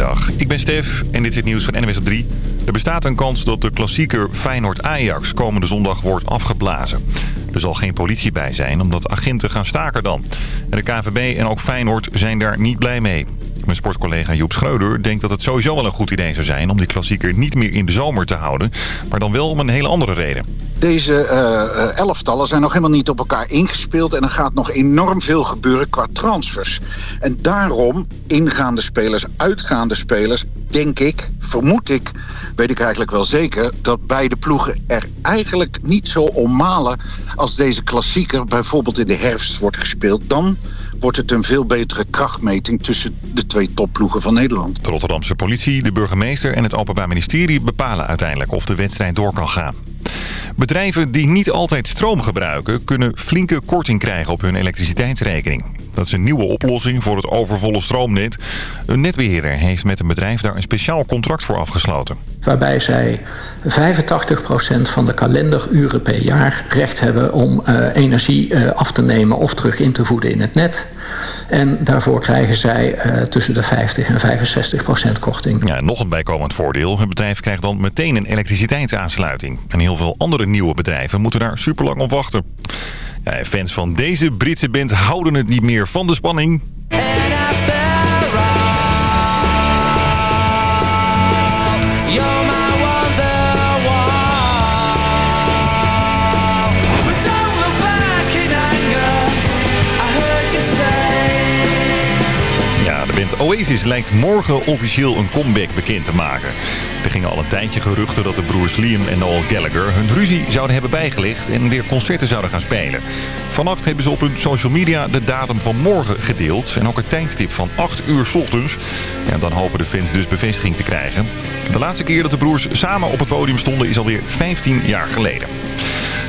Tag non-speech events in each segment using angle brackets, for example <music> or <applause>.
Goedemiddag, ik ben Stef en dit is het nieuws van NWS op 3. Er bestaat een kans dat de klassieker Feyenoord-Ajax komende zondag wordt afgeblazen. Er zal geen politie bij zijn, omdat agenten gaan staken dan. En de KVB en ook Feyenoord zijn daar niet blij mee. Mijn sportcollega Joep Schreuder denkt dat het sowieso wel een goed idee zou zijn... om die klassieker niet meer in de zomer te houden, maar dan wel om een hele andere reden. Deze uh, elftallen zijn nog helemaal niet op elkaar ingespeeld... en er gaat nog enorm veel gebeuren qua transfers. En daarom ingaande spelers, uitgaande spelers... denk ik, vermoed ik, weet ik eigenlijk wel zeker... dat beide ploegen er eigenlijk niet zo om malen... als deze klassieker bijvoorbeeld in de herfst wordt gespeeld... dan wordt het een veel betere krachtmeting tussen de twee topploegen van Nederland. De Rotterdamse politie, de burgemeester en het Openbaar Ministerie bepalen uiteindelijk of de wedstrijd door kan gaan. Bedrijven die niet altijd stroom gebruiken... kunnen flinke korting krijgen op hun elektriciteitsrekening. Dat is een nieuwe oplossing voor het overvolle stroomnet. Een netbeheerder heeft met een bedrijf daar een speciaal contract voor afgesloten. Waarbij zij 85% van de kalenderuren per jaar recht hebben om uh, energie uh, af te nemen of terug in te voeden in het net. En daarvoor krijgen zij uh, tussen de 50 en 65 procent korting. Ja, nog een bijkomend voordeel. Het bedrijf krijgt dan meteen een elektriciteitsaansluiting. En heel veel andere nieuwe bedrijven moeten daar super lang op wachten. Ja, fans van deze Britse band houden het niet meer van de spanning. Oasis lijkt morgen officieel een comeback bekend te maken. Er gingen al een tijdje geruchten dat de broers Liam en Noel Gallagher hun ruzie zouden hebben bijgelegd en weer concerten zouden gaan spelen. Vannacht hebben ze op hun social media de datum van morgen gedeeld en ook het tijdstip van 8 uur s ochtends. Ja, dan hopen de fans dus bevestiging te krijgen. De laatste keer dat de broers samen op het podium stonden is alweer 15 jaar geleden.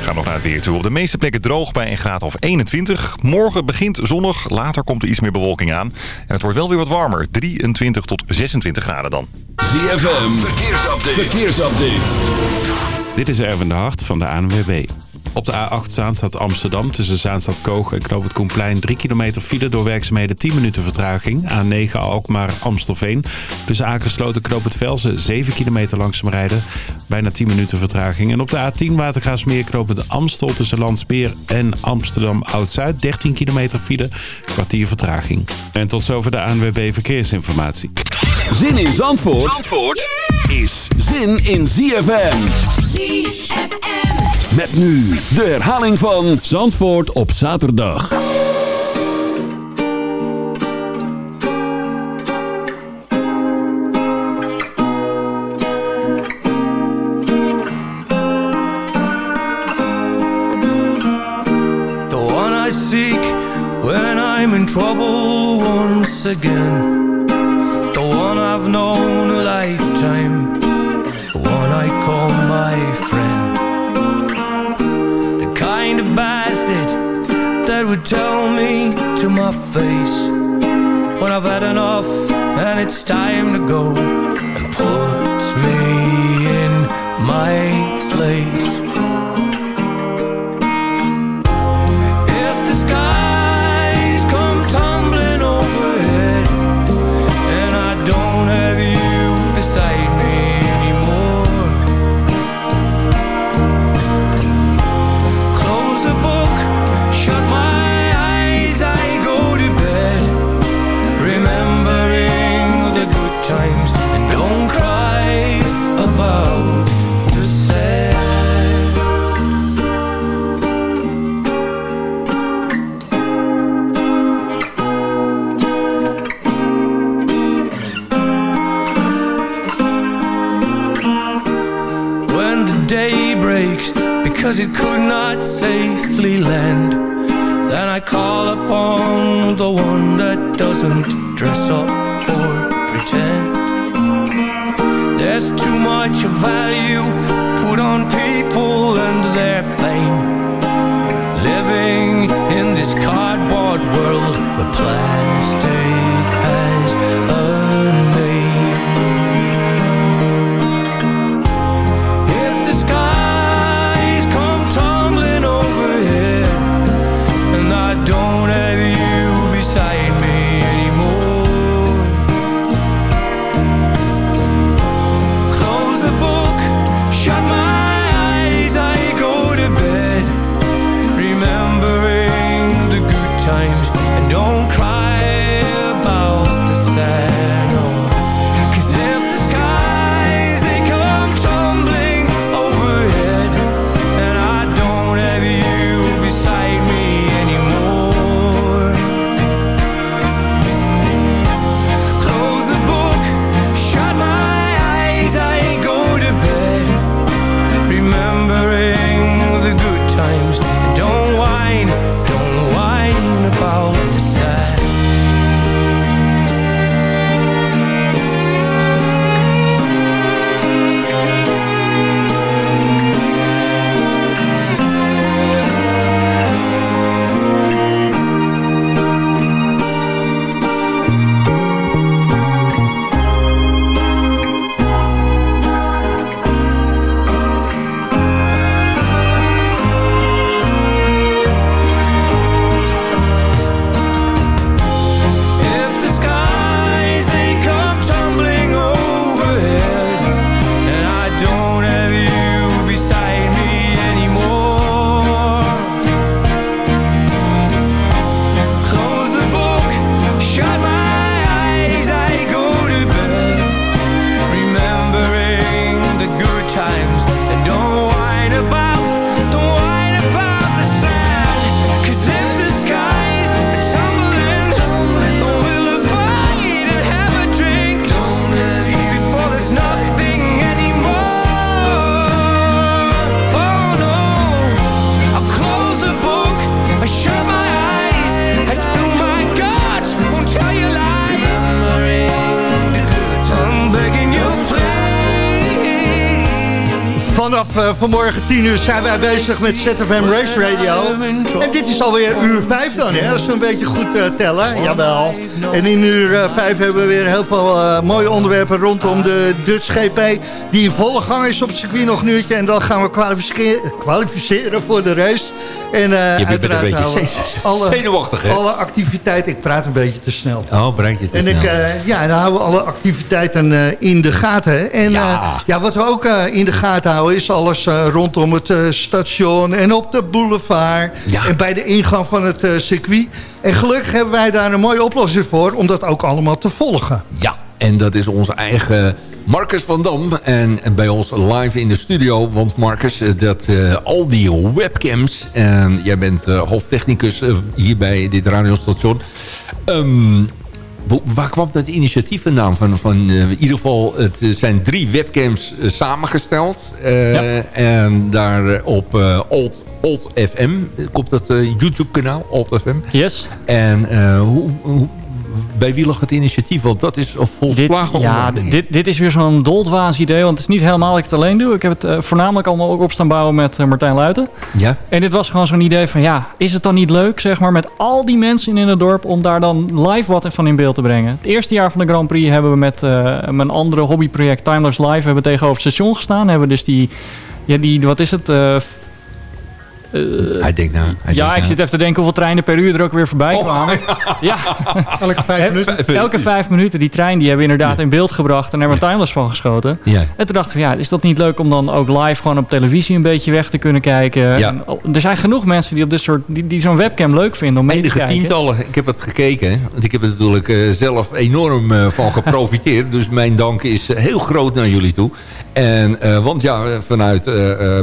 Gaan nog naar het weer toe. Op de meeste plekken droog bij een graad of 21. Morgen begint zonnig, later komt er iets meer bewolking aan. En het wordt wel weer wat warmer. 23 tot 26 graden dan. ZFM, verkeersupdate. verkeersupdate. Dit is Erwin de Hart van de ANWB. Op de A8 Zaanstad Amsterdam tussen Zaanstad Koog en Knoop het Koenplein 3 kilometer file door werkzaamheden 10 minuten vertraging. A9 Alkmaar Amstelveen. Tussen aangesloten Knoop het Velsen 7 kilometer langzaam rijden. Bijna 10 minuten vertraging. En op de A10 Watergaasmeer Knoop het Amstel tussen Landsmeer en Amsterdam Oud-Zuid 13 kilometer file. Kwartier vertraging. En tot zover de ANWB Verkeersinformatie. Zin in Zandvoort, Zandvoort is zin in ZFM. ZFM. Met nu de herhaling van Zandvoort op zaterdag. The one I seek when I'm in trouble once again. The one I've known bastard that would tell me to my face when I've had enough and it's time to go and puts me in my place. 10 uur zijn wij bezig met ZFM Race Radio. En dit is alweer uur 5 dan, hè? Als we een beetje goed tellen. Jawel. En in uur 5 hebben we weer heel veel mooie onderwerpen rondom de Dutch GP. Die in volle gang is op het circuit nog een uurtje. En dan gaan we kwalificeren voor de race. En uh, je bent een beetje alle, zenuwachtig, hè? Alle activiteiten, ik praat een beetje te snel. Oh, breek je te en snel. Ik, uh, ja, dan houden we alle activiteiten uh, in de gaten. En ja. ja wat we ook in de gaten houden is alles rondom het station en op de boulevard. Ja. En bij de ingang van het circuit. En gelukkig hebben wij daar een mooie oplossing voor om dat ook allemaal te volgen. Ja, en dat is onze eigen Marcus van Dam. En, bij ons live in de studio. Want Marcus, eh, dat, uh, al die webcams... en jij bent uh, hoofdtechnicus uh, hier bij dit radiostation... Um, waar kwam dat initiatief vandaan? Van, van, in ieder geval, het zijn drie webcams samengesteld. Ja. En daar op Alt, Alt FM komt dat YouTube-kanaal, Alt FM. Yes. En hoe, hoe bij wie lag het initiatief? Want dat is volslagen dit, Ja, dit, dit is weer zo'n doldwaas idee. Want het is niet helemaal dat ik het alleen doe. Ik heb het uh, voornamelijk allemaal ook op staan bouwen met uh, Martijn Luiten. Ja. En dit was gewoon zo'n idee van... ja, is het dan niet leuk, zeg maar, met al die mensen in het dorp... om daar dan live wat van in beeld te brengen? Het eerste jaar van de Grand Prix hebben we met uh, mijn andere hobbyproject Timeless Live... hebben we tegenover het station gestaan. Hebben dus die... Ja, die, wat is het? Uh, hij denkt nou. Hij ja, denkt ik zit even te denken hoeveel treinen per uur er ook weer voorbij oh. kwamen. <laughs> Ja. Elke vijf minuten. Elke vijf minuten. Die trein die hebben we inderdaad ja. in beeld gebracht. En hebben we ja. timeless van geschoten. Ja. En toen dachten we, ja, is dat niet leuk om dan ook live gewoon op televisie een beetje weg te kunnen kijken? Ja. En, oh, er zijn genoeg mensen die op dit soort, die, die zo'n webcam leuk vinden om mee Enige te kijken. tientallen. Ik heb het gekeken. Want ik heb er natuurlijk uh, zelf enorm uh, van geprofiteerd. dus mijn dank is uh, heel groot naar jullie toe. En, want ja, vanuit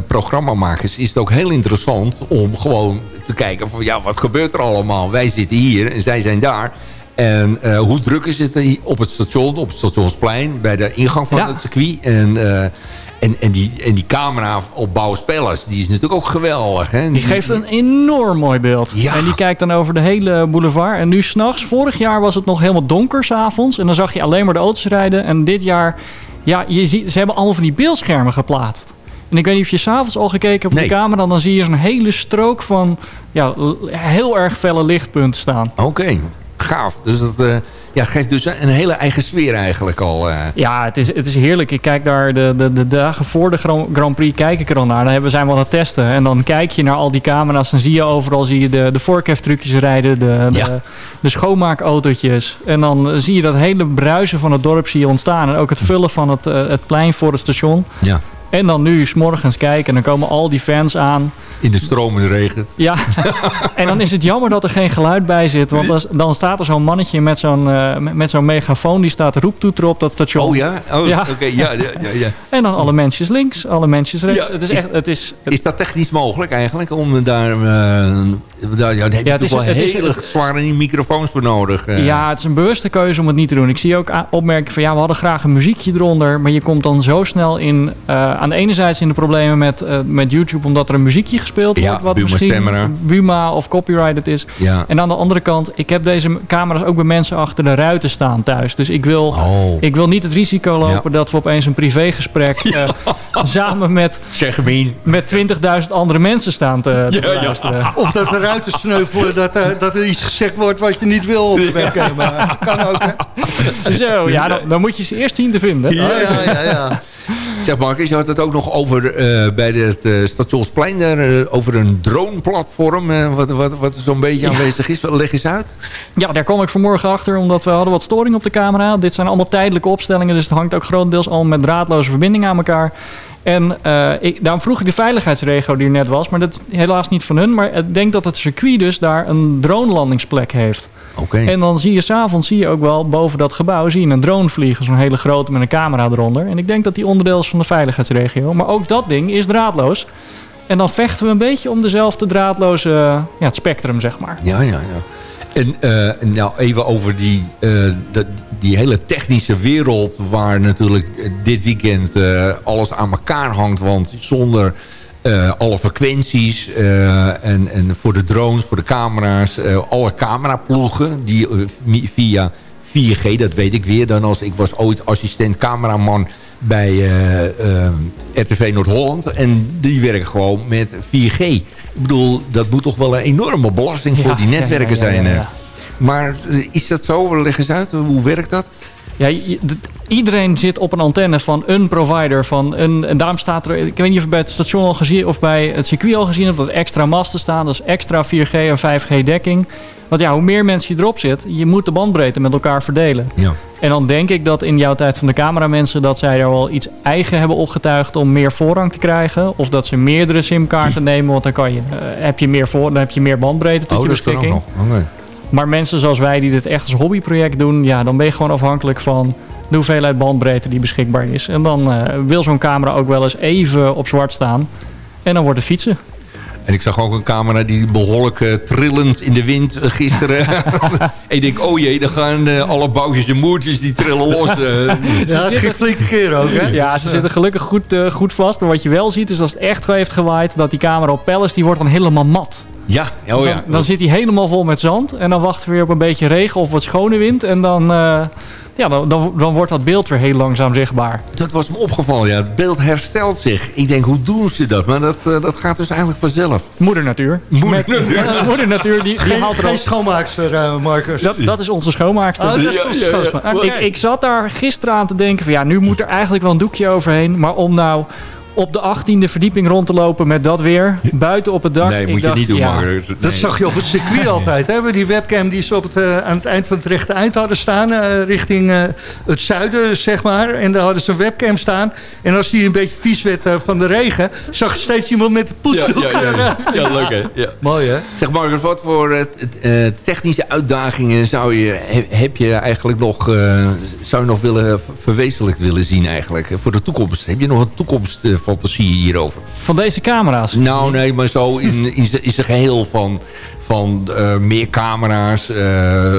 programmamakers is het ook heel interessant om gewoon te kijken van ja, wat gebeurt er allemaal? Wij zitten hier en zij zijn daar. En uh, hoe druk is het op het station, op het stationsplein, bij de ingang van Ja. het circuit. En, uh, en, en, die, en die camera op bouwspellers, die is natuurlijk ook geweldig. Hè? Die geeft een enorm mooi beeld. Ja. En die kijkt dan over de hele boulevard. En nu s'nachts, vorig jaar was het nog helemaal donker s'avonds. En dan zag je alleen maar de auto's rijden. En dit jaar, ja, je ziet, ze hebben allemaal van die beeldschermen geplaatst. En ik weet niet of je s'avonds al gekeken hebt op Nee. de camera. Dan zie je zo'n hele strook van ja, heel erg felle lichtpunten staan. Oké, gaaf. Dus dat uh, ja, geeft dus een hele eigen sfeer eigenlijk al. Uh. Ja, het is, het is heerlijk. Ik kijk daar de, de, de dagen voor de Grand, Grand Prix kijk ik er al naar. Dan hebben, zijn we aan het testen. En dan kijk je naar al die camera's. Dan zie je overal zie je de, de voorkeftrucjes rijden. De, de, Ja. de schoonmaakautootjes. En dan zie je dat hele bruisen van het dorp zie je ontstaan. En ook het vullen van het, uh, het plein voor het station. Ja, En dan nu, s morgens kijken. En dan komen al die fans aan. in de stromende regen. Ja, <laughs> en dan is het jammer dat er geen geluid bij zit. Want dan, staat er zo'n mannetje met zo'n uh, met, zo'n megafoon. Die staat roeptoeter op dat station. Oh ja? Oh, Ja. oké. ja, ja, ja, ja. <laughs> En dan alle mensjes links, alle mensjes rechts. Ja. Het is echt, het is... het- Is dat technisch mogelijk eigenlijk? Om daar, uh, daar ja, daar heb je toch is- wel hele zware microfoons voor nodig. uh. ja, het is een bewuste keuze om het niet te doen. Ik zie ook opmerkingen van ja, we hadden graag een muziekje eronder. Maar je komt dan zo snel in, aan de ene zijde in de problemen met, uh, met YouTube, omdat er een muziekje gespeeld Ja, wordt. Wat Buma misschien. Buma of copyrighted is. Ja. En aan de andere kant, ik heb deze camera's ook bij mensen achter de ruiten staan thuis. Dus ik wil, Oh. ik wil niet het risico lopen dat we opeens een privégesprek <laughs> uh, samen met, met 20.000 andere mensen staan te, te Ja, ja. luisteren. <laughs> Of dat de ruiten sneuvelen, dat, uh, dat er iets gezegd wordt wat je niet wil op de webcam. Maar kan ook, hè? Zo, ja, dan, dan moet je ze eerst zien te vinden. Ja, ja, ja. Zeg Marcus, je had het ook nog over uh, bij het uh, stationsplein daar, uh, over een drone-platform. wat, wat, wat zo'n beetje Ja. aanwezig is. Leg eens uit. Ja, daar kwam ik vanmorgen achter, omdat we hadden wat storing op de camera. Dit zijn allemaal tijdelijke opstellingen, dus het hangt ook grotendeels al met draadloze verbinding aan elkaar. En uh, ik, daarom vroeg ik de veiligheidsregio die er net was, maar dat is helaas niet van hun. Maar ik denk dat het circuit dus daar een dronelandingsplek heeft. Okay. En dan zie je s'avonds zie je ook wel boven dat gebouw zie je een drone vliegen. Zo'n hele grote met een camera eronder. En ik denk dat die onderdeel is van de veiligheidsregio. Maar ook dat ding is draadloos. En dan vechten we een beetje om dezelfde draadloze ja, het spectrum, zeg maar. Ja, ja, ja. En uh, nou even over die, uh, de, die hele technische wereld... waar natuurlijk dit weekend uh, alles aan elkaar hangt. Want zonder uh, alle frequenties uh, en, en voor de drones, voor de camera's... Uh, alle cameraploegen die via 4G, dat weet ik weer... dan als ik was ooit assistent cameraman bij eh, eh, RTV Noord-Holland. En die werken gewoon met 4G. Ik bedoel, dat moet toch wel een enorme belasting voor Ja, die netwerken ja, ja, ja, zijn. eh. Maar eh, is dat zo? Leg eens uit, hoe werkt dat? Ja, iedereen zit op een antenne van een provider. Van een, en daarom staat er, ik weet niet of je bij het station al gezien of bij het circuit al gezien hebt, dat er extra masten staan. Dat is extra 4G en 5G dekking. Want ja, hoe meer mensen je erop zit, je moet de bandbreedte met elkaar verdelen. Ja. En dan denk ik dat in jouw tijd van de cameramensen... dat zij daar wel iets eigen hebben opgetuigd om meer voorrang te krijgen. Of dat ze meerdere simkaarten nemen, want dan, kan je, eh, heb, je meer voor, dan heb je meer bandbreedte tot Oh, je dat kan ook beschikking. nog. Oh, nee. Maar mensen zoals wij die dit echt als hobbyproject doen... ja, dan ben je gewoon afhankelijk van de hoeveelheid bandbreedte die beschikbaar is. En dan eh, wil zo'n camera ook wel eens even op zwart staan. En dan wordt het fietsen. En ik zag ook een camera die behoorlijk eh, trillend in de wind eh, gisteren. en <laughs> ik denk, oh jee, dan gaan eh, alle boutjes en moertjes die trillen los. <laughs> Ja, ging flinke keer ook, hè? Ja, ze zitten gelukkig goed, eh, goed vast. Maar wat je wel ziet is als het echt heeft gewaaid... dat die camera op pellets, die wordt dan helemaal mat. Ja, oh ja. Dan, dan zit hij helemaal vol met zand. En dan wachten we weer op een beetje regen of wat schone wind. En dan, eh, ja, dan, dan, dan wordt dat beeld weer heel langzaam zichtbaar. Dat was me opgevallen, ja. Het beeld herstelt zich. Ik denk, hoe doen ze dat? Maar dat, eh, dat gaat dus eigenlijk vanzelf. Moeder natuur. Moeder Met- natuur. <laughs> moeder natuur, die, die Geen, haalt er geen schoonmaakster, eh, Marcus. Dat, dat is onze schoonmaakster. Oh, dat is ja, ja. Ik, ik zat daar gisteren aan te denken van ja, nu moet er eigenlijk wel een doekje overheen. Maar om nou op de 18e verdieping rond te lopen met dat weer, buiten op het dak. nee, ik moet je niet doen, ja, Mark. Dat zag je op het circuit <laughs> altijd. Hè? Die webcam die ze op het, eh, aan het eind van het rechte eind hadden staan. eh, richting eh, het zuiden, zeg maar. En daar hadden ze een webcam staan. En als die een beetje vies werd eh, van de regen... zag je steeds iemand met de poetsdoek. Ja, ja, ja. <laughs> ja, leuk hè. Ja. Mooi, hè? Zeg Marcus, wat voor technische uitdagingen zou je, he- heb je eigenlijk nog, eh, zou je nog willen verwezenlijkt willen zien eigenlijk? Voor de toekomst. Heb je nog een toekomstfantasie hierover? Van deze camera's. Nou nee, maar zo in, in, in zijn geheel van, van eh, meer camera's eh,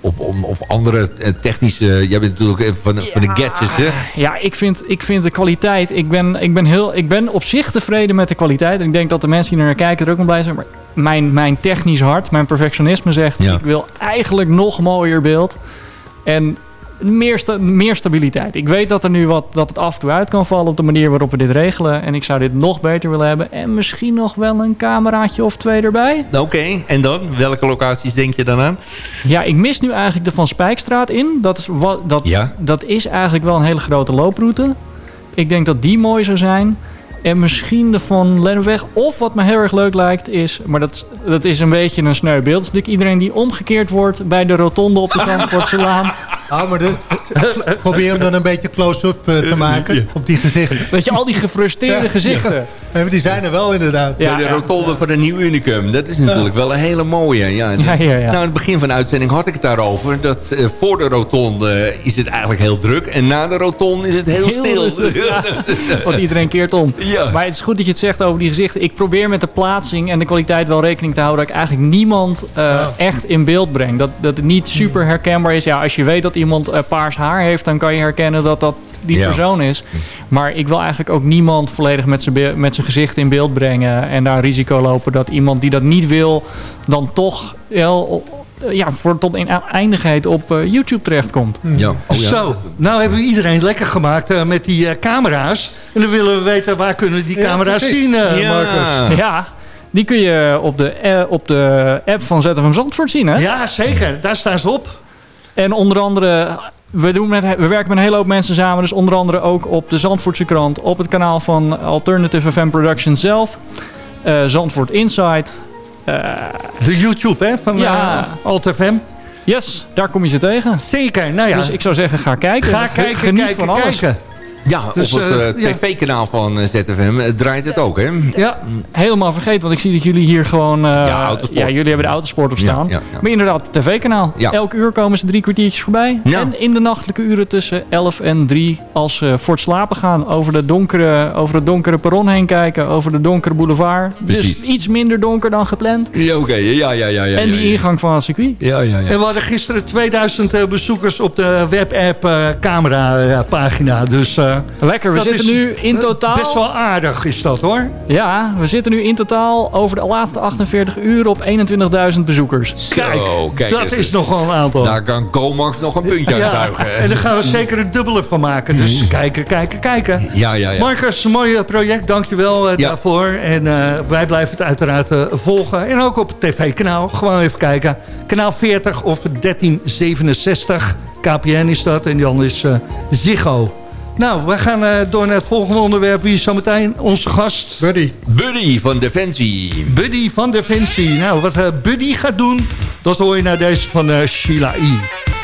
of, om- of andere eh, technische... Jij bent natuurlijk even van, van de gadgets hè? Ja, ik vind, ik vind de kwaliteit. Ik ben, ik, ben heel, ik ben op zich tevreden met de kwaliteit. En ik denk dat de mensen die naar kijken er ook wel blij zijn. Maar mijn, mijn technisch hart, mijn perfectionisme zegt... Ja. ik wil eigenlijk nog mooier beeld. En meer, sta- meer stabiliteit. Ik weet dat er nu wat dat het af en toe uit kan vallen op de manier waarop we dit regelen. En ik zou dit nog beter willen hebben. En misschien nog wel een cameraatje of twee erbij. Oké, en dan? Welke locaties denk je dan aan? Ja, ik mis nu eigenlijk de Van Spijkstraat in. Dat is, wat, dat, Ja. dat is eigenlijk wel een hele grote looproute. Ik denk dat die mooi zou zijn. En misschien de Van Lennepweg. Of wat me heel erg leuk lijkt is... Maar dat, dat is een beetje een sneu beeld. Dat is natuurlijk iedereen die omgekeerd wordt bij de rotonde op de <laughs> Zandvoortselaan. Ah, maar dus, <laughs> probeer hem dan een beetje close-up eh, te maken op die gezichten. Dat je al die gefrustreerde Ja, gezichten... Ja, die zijn er wel inderdaad. Ja, de ja. rotonde van de Nieuw Unicum. Dat is natuurlijk wel een hele mooie. Ja, Ja, ja, ja. Nou, in het begin van de uitzending had ik het daarover. Dat eh, voor de rotonde is het eigenlijk heel druk. En na de rotonde is het heel, stil. rustig, <laughs> ja. Want iedereen keert om. Ja. Maar het is goed dat je het zegt over die gezichten. Ik probeer met de plaatsing en de kwaliteit wel rekening te houden... dat ik eigenlijk niemand eh, echt in beeld breng. Dat, dat het niet super herkenbaar is. Ja, als je weet dat iemand eh, paars haar heeft... dan kan je herkennen dat dat die Ja. persoon is. Maar ik wil eigenlijk ook niemand volledig met zijn, be- met zijn gezicht in beeld brengen... en daar risico lopen dat iemand die dat niet wil... dan toch wel, ja, voor tot in eindigheid op eh, YouTube terechtkomt. Ja. Oh, ja. Zo, nou hebben we iedereen lekker gemaakt eh, met die eh, camera's. En dan willen we weten waar kunnen die camera's zien, eh, Ja. Marcus. Ja, die kun je op de, eh, op de app van ZFM Zandvoort zien, hè? Ja, zeker. Daar staan ze op. En onder andere, we, doen met, we werken met een hele hoop mensen samen. Dus onder andere ook op de Zandvoortse krant. Op het kanaal van Alternative FM Productions zelf. eh, Zandvoort Insight. eh, De YouTube hè, van Ja. eh, Alt FM. yes, daar kom je ze tegen. Zeker, nou ja. Dus ik zou zeggen, ga kijken. Ga kijken, Geniet kijken, van alles. kijken. Ja, Dus, op het eh, eh, ja. tv-kanaal van eh, ZFM draait het ook, hè? Ja, Helemaal vergeten, want ik zie dat jullie hier gewoon... eh, Ja, autosport. ja, jullie hebben de autosport op staan. ja, ja. Maar inderdaad, tv-kanaal. Ja. Elk uur komen ze drie kwartiertjes voorbij. Ja. En in de nachtelijke uren tussen 11 en 3 als ze voor het slapen gaan... over, de donkere, over het donkere perron heen kijken, over de donkere boulevard. Precies. Dus iets minder donker dan gepland. Ja, oké. Ja, ja, ja, ja. en die ja, ja. ingang van het circuit. Ja, ja, ja. en we hadden gisteren 2000 eh, bezoekers op de webapp eh, camera pagina. Dus Lekker, we dat zitten is nu in totaal... Best wel aardig is dat hoor. Ja, we zitten nu in totaal over de laatste 48 uur op 21.000 bezoekers. Kijk, Zo, kijk dat is nog wel een aantal. Daar kan Comax nog een puntje aan ja, zuigen. en daar gaan we zeker het dubbele van maken. Dus kijken, kijken, kijken. Ja, ja, ja. Marcus, een mooi eh, project. Dankjewel uh, Ja. daarvoor. En eh, wij blijven het uiteraard eh, volgen. En ook op het tv-kanaal. Gewoon even kijken. Kanaal 40 of 1367. KPN is dat. En die andere is eh, Ziggo. Nou, we gaan eh, door naar het volgende onderwerp. Wie is zometeen onze gast? Buddy. Buddy van Defensie. Buddy van Defensie. Nou, wat eh, Buddy gaat doen, dat hoor je naar deze van eh, Sheila E.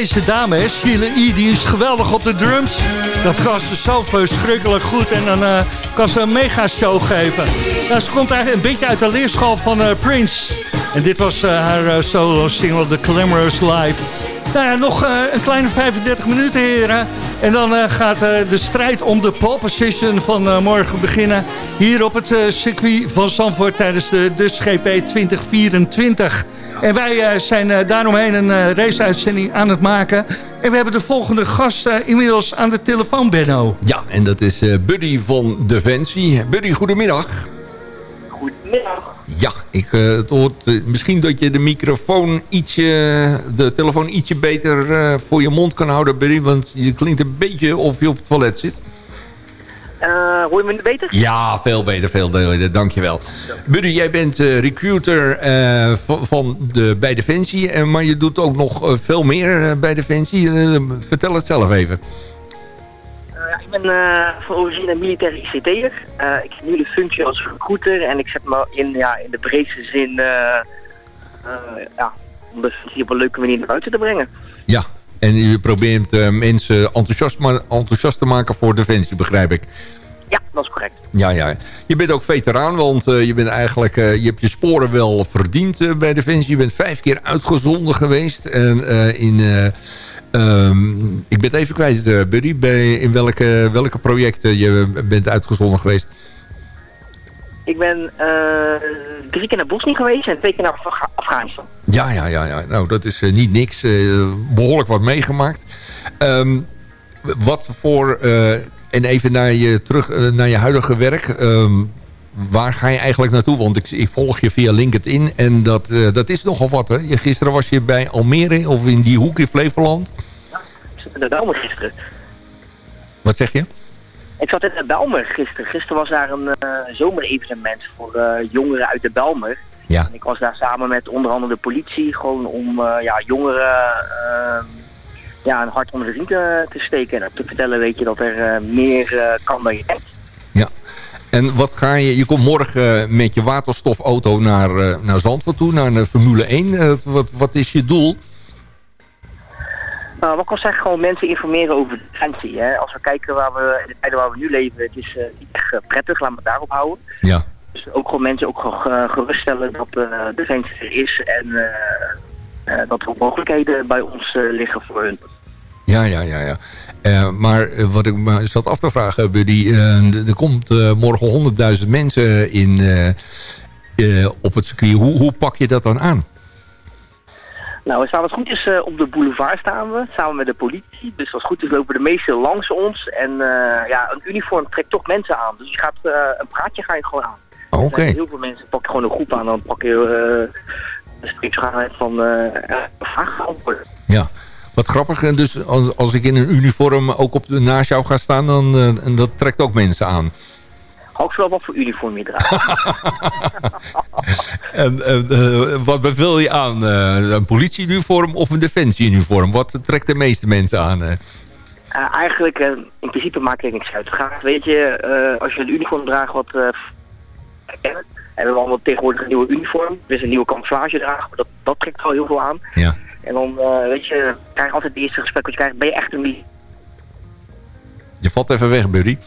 Deze dame, hè, Sheila E., die is geweldig op de drums. Dat gaat ze zo verschrikkelijk goed. En dan eh, kan ze een mega show geven. Nou, ze komt eigenlijk een beetje uit de leerschool van eh, Prince. En dit was eh, haar solo single The Glamorous Life. Nou ja, nog een kleine 35 minuten, heren. En dan eh, gaat eh, de strijd om de pole position van eh, morgen beginnen. Hier op het eh, circuit van Zandvoort tijdens de Dus GP 2024. En wij eh, zijn eh, daaromheen een eh, raceuitzending aan het maken. En we hebben de volgende gast inmiddels aan de telefoon, Benno. Ja, en dat is eh, Buddy van Defensie. Buddy, goedemiddag. Goedemiddag. Ja, ik, eh, het hoort, eh, misschien dat je de microfoon ietsje, de telefoon ietsje beter eh, voor je mond kan houden, Buddy. Want je klinkt een beetje of je op het toilet zit. Hoor je me beter? Ja, veel beter, veel beter. Dankjewel. Buddy, jij bent recruiter van, de, bij Defensie. maar je doet ook nog veel meer bij Defensie. Vertel het zelf even. Eh, ja, ik ben eh, van origine militair ICT'er. Eh ik heb nu de functie als recruiter en ik zet me in, ja, in de breedste zin eh, ja, om de functie op een leuke manier naar buiten te brengen. Ja, en je probeert mensen enthousiast, ma- enthousiast te maken voor Defensie, begrijp ik. Ja, dat is correct. Ja, ja. Je bent ook veteraan, want je, bent eigenlijk, je hebt je sporen wel verdiend bij Defensie. Je bent vijf keer uitgezonden geweest. En in... eh, ehm, ik ben het even kwijt, eh, Buddy, bij, in welke, welke projecten je bent uitgezonden geweest. Ik ben eh, drie keer naar Bosnië geweest en twee keer naar Afghanistan. Ja, ja, ja, ja. Nou, dat is eh, niet niks. eh, behoorlijk wat meegemaakt. Ehm, wat voor... en even naar je, terug naar je huidige werk. Ehm, waar ga je eigenlijk naartoe? Want ik, ik volg je via LinkedIn. En dat, eh, dat is nogal wat, hè? Je, gisteren was je bij Almere of in die hoek in Flevoland. Ik zat in de Belmer gisteren. Wat zeg je? Ik zat in de Belmer gisteren. Gisteren was daar een eh, zomerevenement voor eh, jongeren uit de Belmer. Ja. En ik was daar samen met onder andere de politie, gewoon om ja, jongeren eh, ja, een hart onder de riem te, te steken. En te vertellen, weet je, dat er meer kan dan je denkt. Ja. En wat ga je... Je komt morgen eh, met je waterstofauto naar, eh, naar Zandvoort toe, naar de Formule 1. Eh, wat, wat is je doel? Nou, wat ik al zeg, gewoon mensen informeren over defensie. Hè. Als we kijken waar we, in de tijden waar we nu leven, het is eh, niet echt prettig, laat me het daarop houden. Ja. Dus ook gewoon mensen ook ge- ge- geruststellen dat eh defensie er is en dat er ook mogelijkheden bij ons liggen voor hun. Ja, ja, ja. ja. Eh, maar eh, wat ik me zat af te vragen, Buddy. d- er komt morgen 100.000 mensen in, op het circuit. Hoe, hoe pak je dat dan aan? Nou, we staan wat goed is op de boulevard staan we, samen met de politie. Dus als goed is lopen de meesten langs ons. En ja, een uniform trekt toch mensen aan. Dus je gaat, een praatje ga je gewoon aan. Er zijn Heel veel mensen pakken gewoon een groep aan. Dan pak je uh, de streepschaarheid van vragen beantwoorden. Ja. Wat grappig. En Dus als, als ik in een uniform ook op de, naast jou ga staan, dan eh, en dat trekt ook mensen aan. Ook wel wat voor uniform je draagt. <laughs> En, en, eh, wat beveel je aan? Eh, een politieuniform of een defensieuniform? Wat trekt de meeste mensen aan? eigenlijk, eh, in principe maakt er niks uit. Het gaat, weet je, eh, als je een uniform draagt wat eh, hebben we allemaal tegenwoordig een nieuwe uniform. Dus een nieuwe camouflage dragen, maar dat, dat trekt al heel veel aan. Ja. En dan, eh, weet je, krijg je altijd het eerste gesprek wat je krijgt, ben je echt een lief? Je valt even weg, Buddy.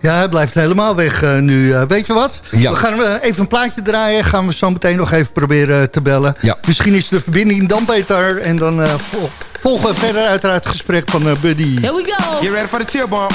Ja, hij blijft helemaal weg eh, nu. Eh, weet je wat? Ja. We gaan even een plaatje draaien. Gaan we zo meteen nog even proberen te bellen. Ja. Misschien is de verbinding dan beter. En dan eh, vol- volgen we verder uiteraard het gesprek van eh, Buddy. Here we go. You ready for the chill bomb?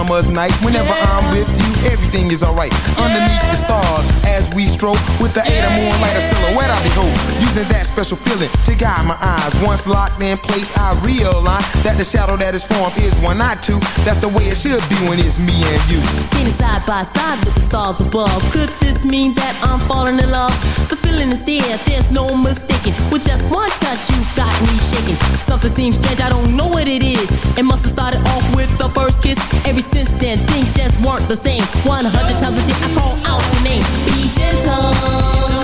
Summer's night. Whenever I'm with everything is alright. Underneath the stars, as we stroke with the aid of moonlight, a silhouette I behold. Using that special feeling to guide my eyes. Once locked in place, I realize that the shadow that is formed is one, not two. That's the way it should be when it's me and you. Standing side by side with the stars above. Could this mean that I'm falling in love? The feeling is there, there's no mistaking. With just one touch, you've got me shaking. Something seems strange, I don't know what it is. It must have started off with the first kiss. Ever since then, things just weren't the same. 100 times a day, I call out your name. Be gentle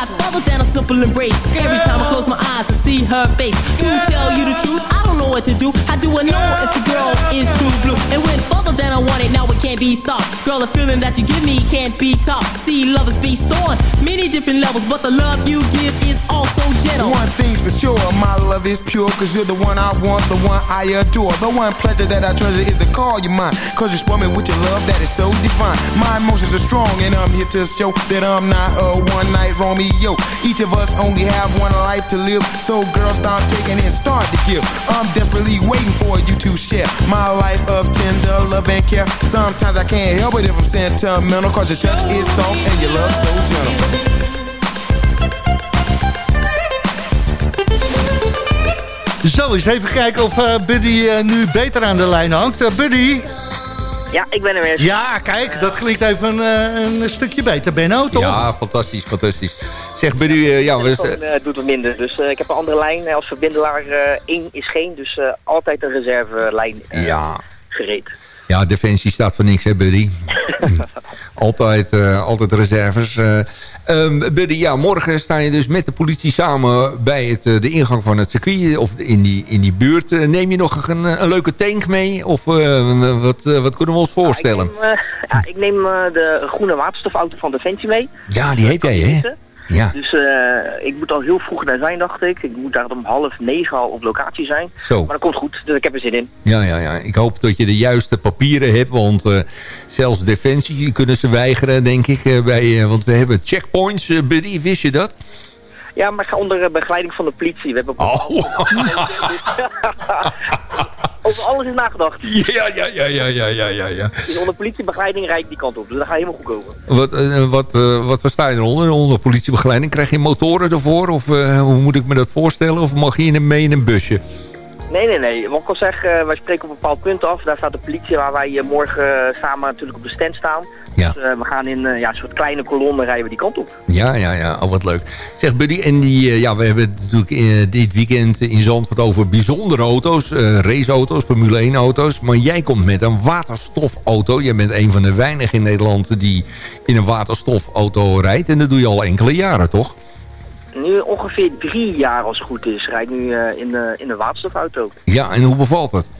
got further than a simple embrace. Every time I close my eyes, I see her face. To tell you the truth, I don't know what to do. How do I know if the girl is true blue? It went further than I wanted, now it can't be stopped. Girl, the feeling that you give me can't be topped. See, love is based on many different levels, but the love you give is also gentle. One thing's for sure, my love is pure Cause you're the one I want, the one I adore The one pleasure that I treasure is to call you mine Cause you spoil me with your love that is so divine My emotions are strong and I'm here to show That I'm not a one night Romeo Each of us only have one life to live So girl start taking and start to give I'm desperately waiting for you to share My life of tender love and care Sometimes I can't help it if I'm sentimental Cause your touch is soft and your love so gentle Zo, eens even kijken of eh, Buddy eh, nu beter aan de lijn hangt. Eh, Buddy? Ja, ik ben er weer. Ja, kijk, dat klinkt even een stukje beter. Benno, toch? Ja, fantastisch, fantastisch. Zeg, ben u... eh, ja, we, telefoon eh, doet het minder. Dus eh, ik heb een andere lijn. Als verbindelaar één is geen. Dus altijd een reservelijn ja. gereed. ja, Defensie staat voor niks, hè, Buddy? <laughs> altijd, altijd reserves. eh. Ehm, Buddy, ja, morgen sta je dus met de politie samen bij het, de ingang van het circuit. Of in die, in die buurt. Neem je nog een, een leuke tank mee? Of wat, wat kunnen we ons voorstellen? Ik neem, ja, ik neem de groene waterstofauto van Defensie mee. Ja, die heb jij, hè? Ja. Dus eh, ik moet al heel vroeg daar zijn, dacht ik. Ik moet daar om half negen al op locatie zijn. Zo. Maar dat komt goed, dus ik heb er zin in. Ja, ja, ja. Ik hoop dat je de juiste papieren hebt. Want eh, zelfs Defensie kunnen ze weigeren, denk ik. eh, bij, want we hebben checkpoints, Buddy. Wist je dat? Ja, maar onder begeleiding van de politie. We hebben <laughs> <laughs> <laughs> Over alles is nagedacht. <laughs> Ja, ja, ja, ja, ja, ja, ja, ja. Dus onder politiebegeleiding rijd ik die kant op. Dus dat gaat helemaal goed komen. Wat, eh, wat, eh, wat versta je eronder? Onder politiebegeleiding krijg je motoren ervoor? Of eh, hoe moet ik me dat voorstellen? Of mag je in een, mee in een busje? Nee, nee, nee. Wat ik al zeg, eh, wij spreken op een bepaald punt af. Daar staat de politie waar wij eh, morgen eh, samen natuurlijk op de stand staan. Ja. Dus we gaan in ja, een soort kleine kolonne rijden we die kant op. Ja, ja, ja. Oh, wat leuk. Zeg, Buddy, en die, ja, we hebben het natuurlijk dit weekend in Zandvoort over bijzondere auto's. raceauto's, Formule 1 auto's. Maar jij komt met een waterstofauto. Jij bent een van de weinigen in Nederland die in een waterstofauto rijdt. En dat doe je al enkele jaren, toch? Nu ongeveer drie jaar als het goed is, rijd ik nu eh, in, de, in de waterstofauto. Ja, en hoe bevalt het?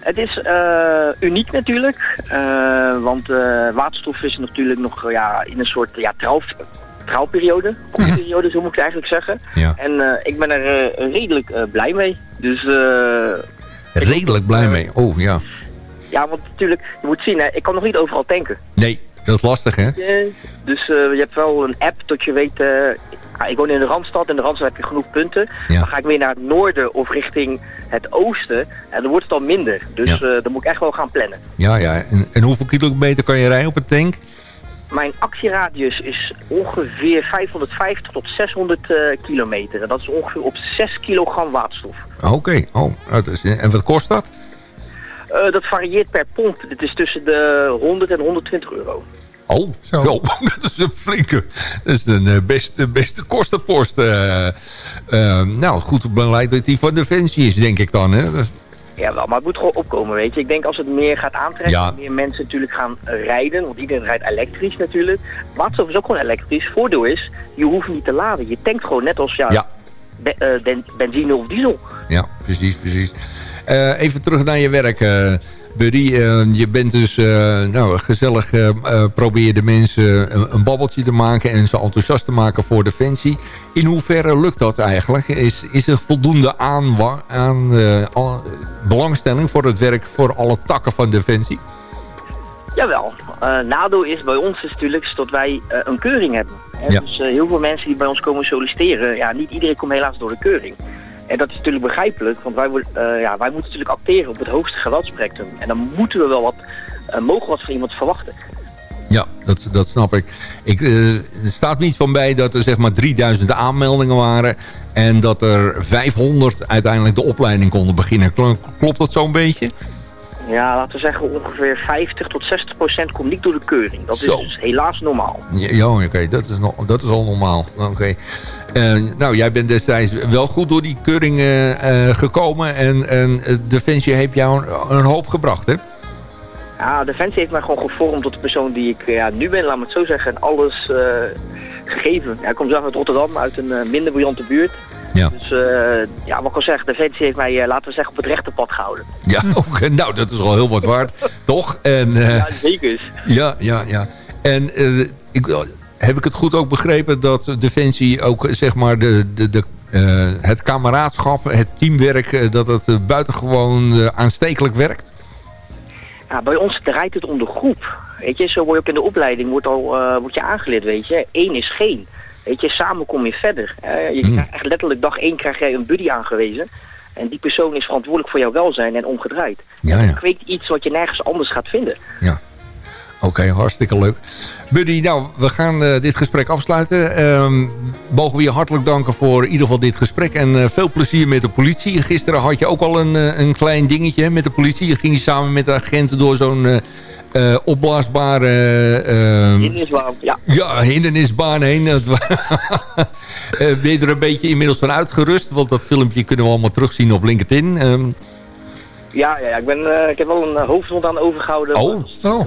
Het is eh, uniek natuurlijk, eh, want waterstof is natuurlijk nog ja, in een soort ja, trouw, trouwperiode, koelperiode zo moet ik eigenlijk zeggen. Ja. En ik ben er redelijk blij mee. Dus Redelijk blij mee. Oh, ja. ja, want natuurlijk, je moet zien, hè, ik kan nog niet overal tanken. Nee, dat is lastig, hè? Dus eh, je hebt wel een app dat je weet, eh, ja, ik woon in de Randstad, in de Randstad heb je genoeg punten. Ja. Dan ga ik weer naar het noorden of richting het oosten en dan wordt het al minder. Dus Ja. eh, dan moet ik echt wel gaan plannen. Ja, ja. En, en hoeveel kilometer kan je rijden op een tank? Mijn actieradius is ongeveer 550 tot 600 eh, kilometer. En dat is ongeveer op 6 kilogram waterstof. Oké. Oh, dat is, en wat kost dat? Eh, dat varieert per pomp. Het is tussen de 100 en 120 euro. Oh, zo. <laughs> dat is een flinke. Dat is een eh, beste, beste kostenpost. eh. Eh, nou, goed beleid dat die van Defensie is, denk ik dan. Hè? Ja, wel, maar het moet gewoon opkomen, weet je. Ik denk als het meer gaat aantrekken, Ja. meer mensen natuurlijk gaan eh, rijden. Want iedereen rijdt elektrisch natuurlijk. Waterstof is ook gewoon elektrisch. Voordeel is, je hoeft niet te laden. Je tankt gewoon net als ja, Ja. be- eh, ben- benzine of diesel. Ja, precies, precies. Eh, even terug naar je werk, eh, Buddy. Eh, je bent dus nou, gezellig, probeer de mensen een, een babbeltje te maken... en ze enthousiast te maken voor Defensie. In hoeverre lukt dat eigenlijk? Is, is er voldoende aan, belangstelling voor het werk... voor alle takken van Defensie? Jawel. Eh nadeel is bij ons is natuurlijk dat wij een keuring hebben. Hè? Ja. Dus heel veel mensen die bij ons komen solliciteren, ja, niet iedereen komt helaas door de keuring. En dat is natuurlijk begrijpelijk, want wij, eh, ja, wij moeten natuurlijk acteren op het hoogste geweldspectrum. En dan moeten we wel wat, eh, mogen wat van iemand verwachten. Ja, dat, dat snap ik. ik eh, er staat niet van bij dat er zeg maar 3000 aanmeldingen waren... en dat er 500 uiteindelijk de opleiding konden beginnen. Kl- Klopt dat zo'n beetje? Ja, laten we zeggen ongeveer 50 tot 60 procent komt niet door de keuring. Dat Zo. is dus helaas normaal. Ja, oké, dat, is nog- dat is al normaal. Oké. Eh, nou, jij bent destijds wel goed door die keuring eh, eh, gekomen... en, en Defensie heeft jou een, een hoop gebracht, hè? Ja, Defensie heeft mij gewoon gevormd tot de persoon die ik ja, nu ben, laat me het zo zeggen. En alles gegeven. Ja, ik kom zelf uit Rotterdam, uit een minder briljante buurt. Ja. Dus eh, ja, wat ik al zeg, Defensie heeft mij, eh, laten we zeggen, op het rechte pad gehouden. Ja, <laughs> oké. nou, dat is al heel wat waard, <laughs> toch? En, eh, Ja, zeker. ja, ja, ja. En eh, ik, heb ik het goed ook begrepen dat Defensie ook, zeg maar, de, de, de, eh, het kameraadschap, het teamwerk, eh, dat het eh, buitengewoon eh, aanstekelijk werkt? Ja, bij ons draait het om de groep. Weet je, zo word je ook in de opleiding wordt al, eh, wordt je aangeleerd, weet je. Eén is geen. Weet je, samen kom je verder. Eh, je Hmm. krijgt echt letterlijk dag één krijg jij een buddy aangewezen. En die persoon is verantwoordelijk voor jouw welzijn en omgedraaid. Ja, ja. Kweekt iets wat je nergens anders gaat vinden. Oké, hartstikke leuk. Buddy, nou, we gaan eh, dit gesprek afsluiten. Ehm, mogen we je hartelijk danken voor in ieder geval dit gesprek. En eh, veel plezier met de politie. Gisteren had je ook al een, een klein dingetje met de politie. Je ging samen met de agenten door zo'n eh, eh, opblaasbare... ehm, Hindernisbaan, ja. ja, hindernisbaan heen. <laughs> Eh, ben je er een beetje inmiddels van uitgerust? Want dat filmpje kunnen we allemaal terugzien op LinkedIn. Ehm, Ja, ja, ja ik, ben, eh, ik heb wel een uh, hoofdwond aan overgehouden. Oh. oh.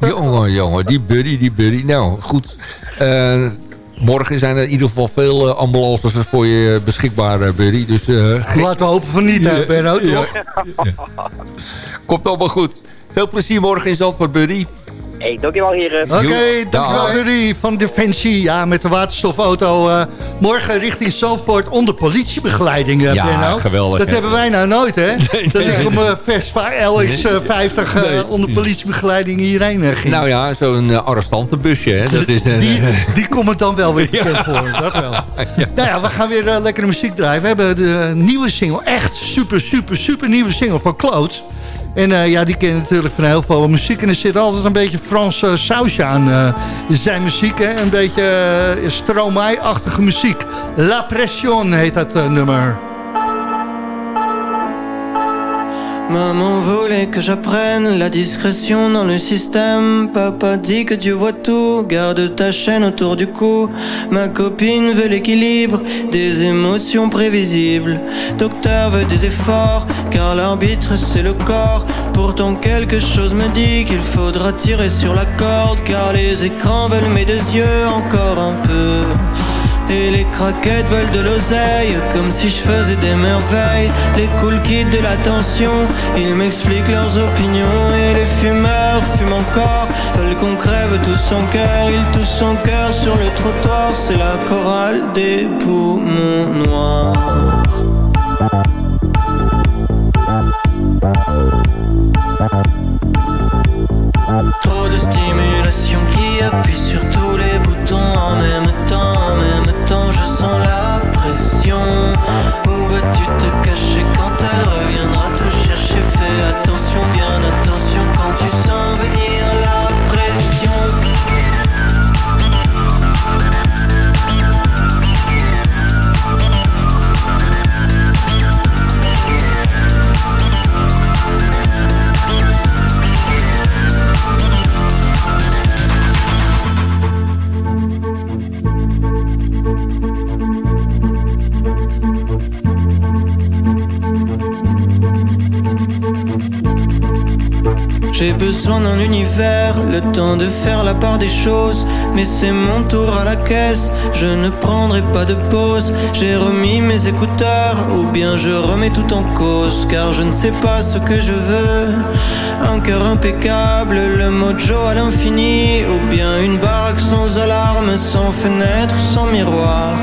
<laughs> Jongen, jongen, die buddy, die buddy. Nou, goed. Eh, morgen zijn er in ieder geval veel eh, ambulances voor je beschikbaar, eh, buddy. Dus, eh, Laten we hopen van niet, hè, Benno, toch? Komt allemaal goed. Veel plezier morgen in Zandvoort, buddy. Hey, dankjewel heren. Oké, dankjewel Dag. Rudy van Defensie. Ja, met de waterstofauto. eh, morgen richting Zandvoort onder politiebegeleiding, eh, Ja, Benno. geweldig, Dat hè? hebben wij nou nooit, hè? dat is nee. om uh, Vespa LX50 eh, onder politiebegeleiding hierheen eh, ging. Nou ja, zo'n eh, arrestantenbusje, hè. Dat is, eh, Die, <laughs> die komt het dan wel weer bekend voor, dat wel. <laughs> Nou ja, we gaan weer eh, lekkere muziek draaien. We hebben de nieuwe single, echt super, super, super nieuwe single van Kloot. En eh, ja, die ken je natuurlijk van heel veel muziek. En er zit altijd een beetje Frans eh, sausje aan eh, zijn muziek. Hè? Een beetje uh, Stromae-achtige muziek. La Pression heet dat nummer. Maman voulait que j'apprenne la discrétion dans le système. Papa dit que Dieu voit tout, garde ta chaîne autour du cou. Ma copine veut l'équilibre des émotions prévisibles. Docteur veut des efforts, car l'arbitre c'est le corps. Pourtant quelque chose me dit qu'il faudra tirer sur la corde, car les écrans veulent mes deux yeux encore un. Et les craquettes veulent de l'oseille Comme si je faisais des merveilles. Les cool kids de l'attention Ils m'expliquent leurs opinions. Et les fumeurs fument encore Veulent qu'on crève tous son cœur. Ils touchent son cœur sur le trottoir C'est la chorale des poumons noirs Besoin d'un univers, le temps de faire la part des choses. Mais c'est mon tour à la caisse, je ne prendrai pas de pause. J'ai remis mes écouteurs, ou bien je remets tout en cause. Car je ne sais pas ce que je veux. Un cœur impeccable, le mojo à l'infini. Ou bien une baraque sans alarme, sans fenêtre, sans miroir.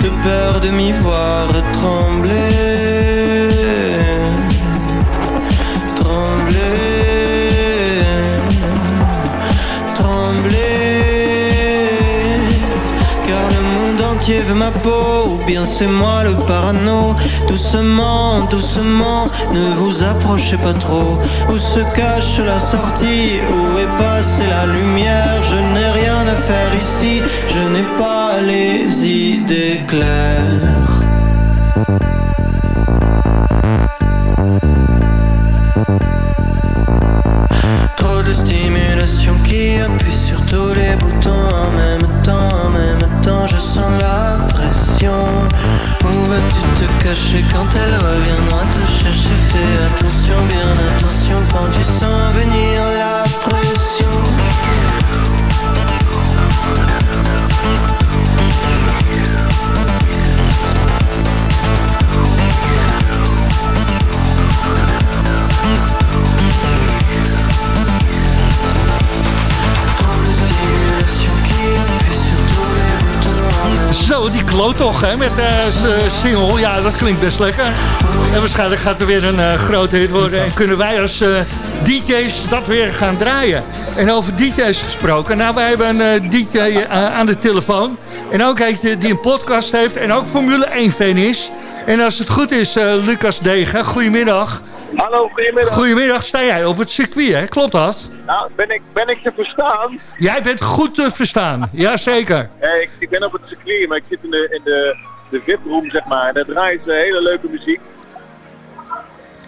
De peur de m'y voir trembler. Entier veut ma peau Ou bien c'est moi le parano. Doucement, doucement Ne vous approchez pas trop. Où se cache la sortie Où est passée la lumière? Je n'ai rien à faire ici Je n'ai pas les idées claires te cacher quand elle reviendra te chercher Fais attention, bien attention quand tu sens venir la die kloot toch, hè, met eh, zijn single. Ja, dat klinkt best lekker. En waarschijnlijk gaat er weer een eh, grote hit worden. En kunnen wij als eh, DJ's dat weer gaan draaien. En over DJ's gesproken. Nou, wij hebben een eh, DJ eh, aan de telefoon. En ook eentje die een podcast heeft en ook Formule 1-fan is. En als het goed is, eh, Lucas Degen, goedemiddag. Hallo, goedemiddag. Goedemiddag, sta jij op het circuit, hè? Klopt dat? Nou, ben ik, ben ik te verstaan? Jij bent goed te verstaan, jazeker. Eh, ik, ik ben op het circuit, maar ik zit in de, in de, de VIP-room, zeg maar. En daar draait eh, hele leuke muziek.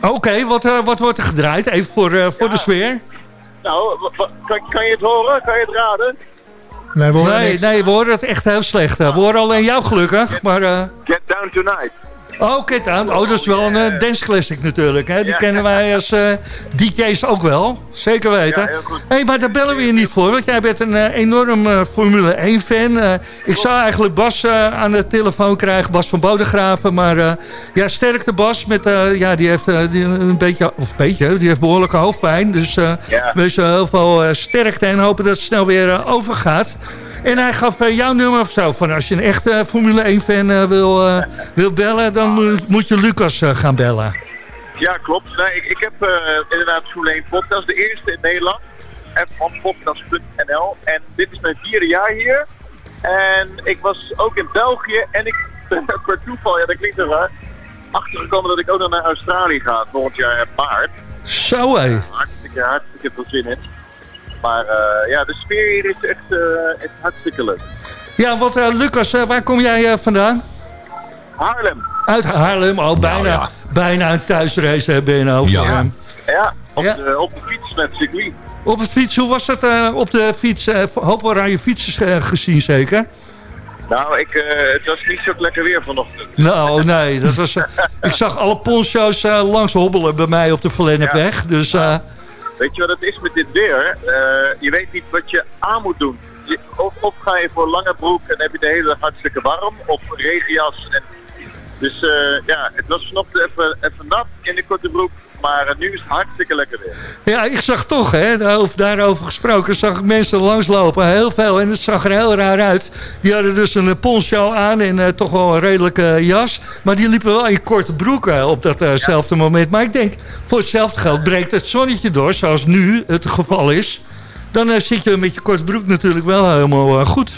Oké, wat, eh, wat wordt er gedraaid? Even voor, eh, voor de sfeer. Nou, kan, kan je het horen? Kan je het raden? Nee, we horen nee, nee, we horen het echt heel slecht. We horen alleen jou gelukkig, maar... eh, Get Down Tonight. Oh, dan. Oh, dat is wel een eh, dance classic natuurlijk. Hè? Die kennen wij als eh, DJ's ook wel. Zeker weten. Hey, maar daar bellen we je niet voor. Want jij bent een eh, enorm Formule 1 fan. Eh, ik zou eigenlijk Bas aan de telefoon krijgen. Bas van Bodegraven. Maar ja, sterkte Bas. Met, ja, die heeft een beetje, of een beetje, die heeft behoorlijke hoofdpijn. Dus we wensen heel veel sterkte en hopen dat het snel weer overgaat. En hij gaf eh, jouw nummer of zo. Van als je een echte Formule 1 fan eh, wil, eh, wil bellen, dan moet- je Lucas eh, gaan bellen. Ja, klopt. Ik, ik heb eh, inderdaad Formule 1 podcast, de eerste in Nederland. F1podcast.nl. En dit is mijn vierde jaar hier. En ik was ook in België en ik ben <laughs> per toeval, ja dat klinkt raar, achtergekomen dat ik ook nog naar Australië ga volgend jaar in maart. Zo hé. Hartstikke, hartstikke veel zin in. Maar eh, ja, de sfeer hier is echt, eh, echt hartstikke leuk. Ja, wat eh, Lucas, waar kom jij eh, vandaan? Haarlem. Uit Haarlem, al bijna, bijna een thuisrace hebben in over. Ja. eh. Ja, op, Ja. De, op de fiets met circuit. Op het fiets, hoe was dat eh, op de fiets? Eh, hoop oranje fietsers eh, gezien zeker? Nou, ik, eh, het was niet zo lekker weer vanochtend. Nou, <laughs> nee. Dat was, ik zag alle poncho's eh, langs hobbelen bij mij op de Verlennepweg. Dus eh, Weet je wat het is met dit weer? Eh, je weet niet wat je aan moet doen. Of ga je voor lange broek en heb je de hele dag hartstikke warm, of regenjas. En, dus eh, ja, het was vanochtend even, even nat in de korte broek, maar eh, nu is het hartstikke lekker weer. ja, ik zag toch, hè, daarover, daarover gesproken, zag ik mensen langslopen. Heel veel. En het zag er heel raar uit. Die hadden dus een eh, poncho aan en eh, toch wel een redelijke jas. Maar die liepen wel in korte broeken op datzelfde moment. Maar ik denk, voor hetzelfde geld breekt het zonnetje door, zoals nu het geval is. Dan eh, zit je met je korte broek natuurlijk wel helemaal eh, goed.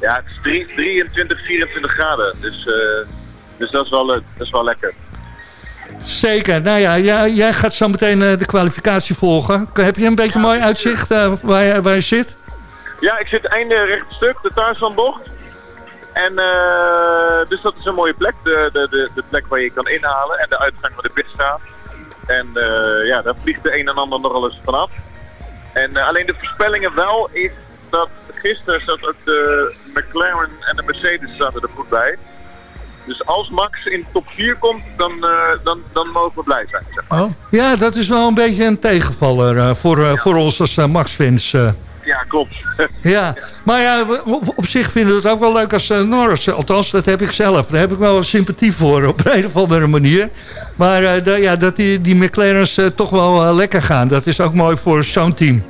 Ja, het is drie- 23, 24 graden, dus, eh, dus dat, is wel, leuk. dat is wel lekker. Zeker. Nou ja, jij, gaat zo meteen eh, de kwalificatie volgen. Heb je een beetje mooi uitzicht eh, waar, je, waar zit? Ja, ik zit einde rechtstuk, de Tarzanbocht. En eh, dus dat is een mooie plek, de, de, de, de plek waar je kan inhalen en de uitgang van de pitstraat. En eh, ja, daar vliegt de een en ander nogal eens vanaf. En alleen de voorspellingen wel is dat gisteren zat ook de McLaren en de Mercedes zaten er goed bij. Dus als Max in top 4 komt, dan, eh, dan, dan mogen we blij zijn. Zeg. maar. Oh. Ja, dat is wel een beetje een tegenvaller eh, voor, eh, voor ons als Max-fans. Ja, klopt. <laughs> ja, maar ja, op, op zich vinden we het ook wel leuk als Norris. Althans, dat heb ik zelf. Daar heb ik wel sympathie voor op een of andere manier. Maar ja, dat die, die McLaren's toch wel lekker gaan. Dat is ook mooi voor zo'n team.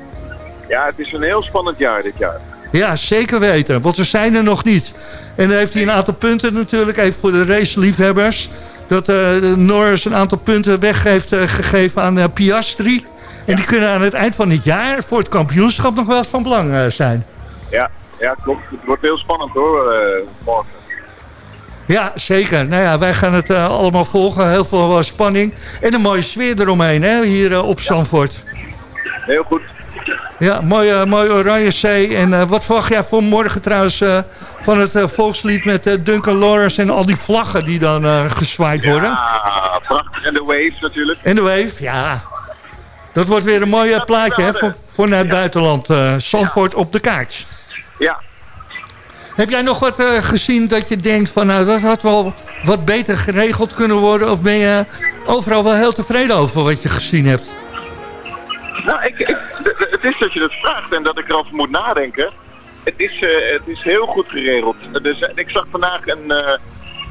ja, het is een heel spannend jaar dit jaar. Ja, zeker weten. Want we zijn er nog niet. En dan heeft hij een aantal punten natuurlijk, even voor de raceliefhebbers. Dat eh, Norris een aantal punten weg heeft eh, gegeven aan eh, Piastri. En die kunnen aan het eind van het jaar voor het kampioenschap nog wel van belang zijn. Ja, ja, klopt. Het wordt heel spannend hoor, morgen. Ja, zeker. Nou ja, wij gaan het allemaal volgen. Heel veel spanning. En een mooie sfeer eromheen, hè, hier op Zandvoort. Heel goed. Ja, mooi, eh, mooi oranje zee. En eh, wat verwacht jij voor morgen trouwens eh, van het volkslied met Duncan Lawrence en al die vlaggen die dan gezwaaid worden? Ja, prachtig. En de waves natuurlijk. En de wave, ja. Dat wordt weer een mooi plaatje hè, voor, voor naar het buitenland. Zandvoort op de kaart. Ja. Heb jij nog wat gezien dat je denkt van nou dat had wel wat beter geregeld kunnen worden? Of ben je overal wel heel tevreden over wat je gezien hebt? Nou, ik, het is dat je dat vraagt en dat ik erover moet nadenken. Het is, eh, het is heel goed geregeld. Dus, eh, ik zag vandaag een, eh,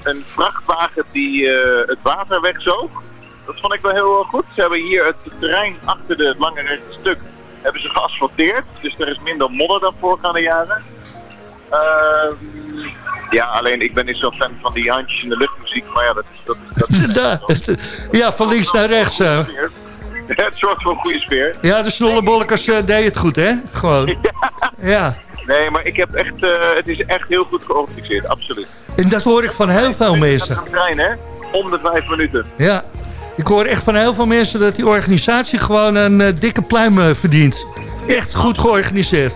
een vrachtwagen die het water wegzoog. Dat vond ik wel heel goed. Ze hebben hier het terrein achter de, het lange rechte stuk hebben ze geasfalteerd. Dus er is minder modder dan voorgaande jaren. Ehm, ja, alleen ik ben niet zo fan van die handjes in de luchtmuziek, maar ja, dat is... Dat, dat, <laughs> ja, van links naar rechts. <laughs> het zorgt voor een goede sfeer. Ja, de snollebolkers eh, deed het goed, hè? Gewoon. <laughs> Ja. Nee, maar ik heb echt, eh, het is echt heel goed georganiseerd, absoluut. En dat hoor ik van heel veel mensen. Het trein, hè? Om de vijf minuten. Ja. Ik hoor echt van heel veel mensen dat die organisatie gewoon een eh, dikke pluim verdient. Echt goed georganiseerd.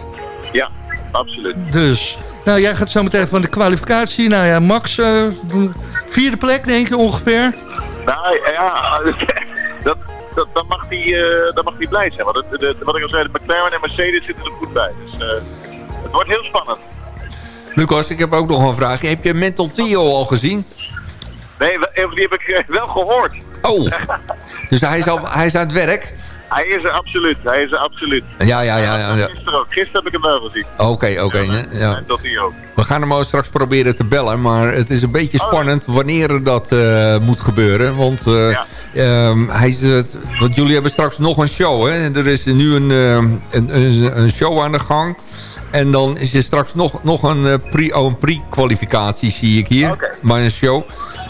Ja, absoluut. Dus, nou jij gaat zo meteen van de kwalificatie. Nou ja, Max, vierde plek denk je ongeveer. Nou ja, <laughs> dat, dat, dan, mag die, eh, dan mag die blij zijn. Want het, de, wat ik al zei, de McLaren en Mercedes zitten er goed bij. Dus eh, het wordt heel spannend. Lucas, ik heb ook nog een vraag. Heb je Mental Theo al gezien? Nee, wel- die heb ik eh, wel gehoord. Oh, <laughs> dus hij is, al, hij is aan het werk? Hij is er absoluut, hij is er absoluut. Ja, ja, ja. ja, ja. Gisteren ook. Gisteren heb ik hem wel gezien. Oké, oké. ja. En ook. We gaan hem straks proberen te bellen. Maar het is een beetje Oh, spannend wanneer dat eh, moet gebeuren. Want, eh, ehm, hij, want jullie hebben straks nog een show. Hè? Er is nu een, ehm, een, een, een show aan de gang. En dan is er straks nog, nog een eh, pre- oh, een pre-kwalificatie, zie ik hier. Maar een show.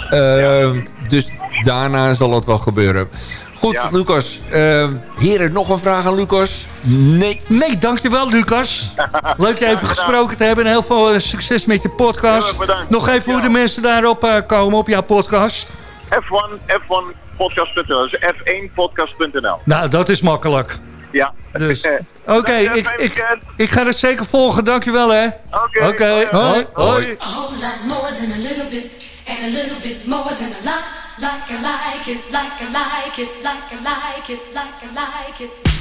Ehm, Dus daarna zal het wel gebeuren. Goed, Lucas. ehm, heren, nog een vraag aan Lucas? Nee. Nee, dankjewel Lucas. <laughs> Leuk je even gesproken te hebben en heel veel eh, succes met je podcast. Nog even hoe de mensen daarop eh, komen op jouw podcast. F1, F1podcast.nl. Dus F1podcast.nl. Nou, dat is makkelijk. Ja. Dus. <laughs> Oké, ik, ik, ik ga het zeker volgen. Dankjewel hè. Oké. Oké, hoi. hoi. A whole lot more than a little bit, and a little bit more than a lot. Like I like it, like I like it, like I like it, like I like it.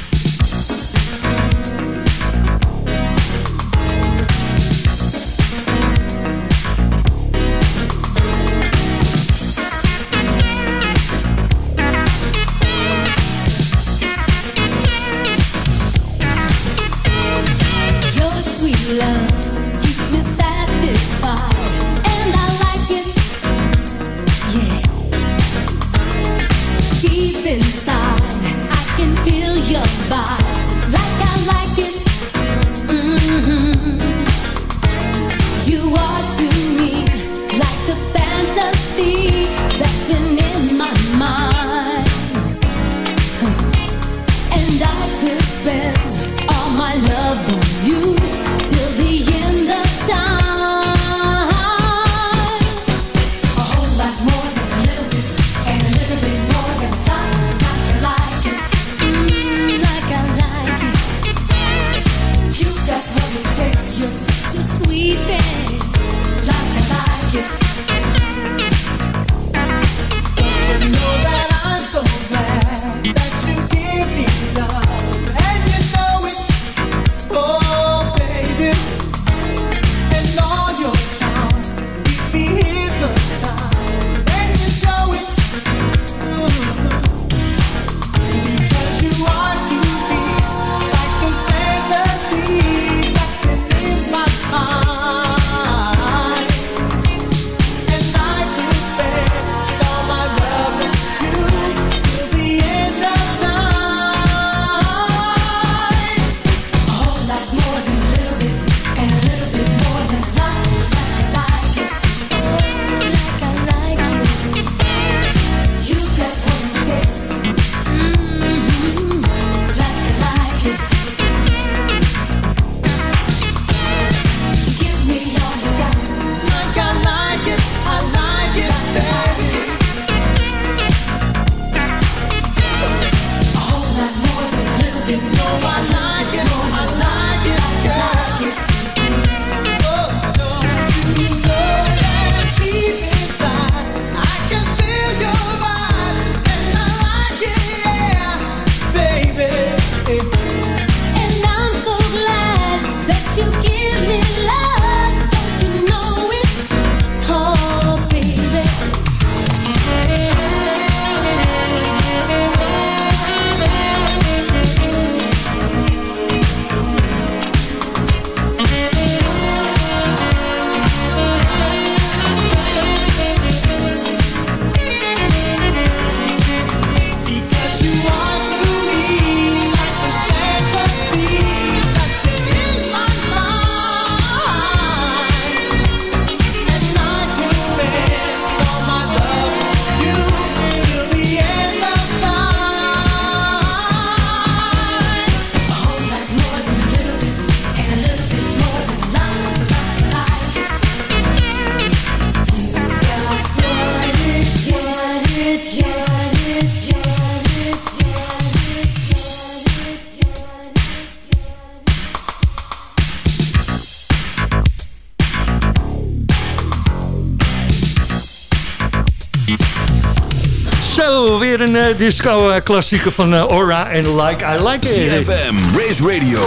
Weer een eh, disco-klassieker van eh, Aura en Like I Like It. CFM, Race Radio,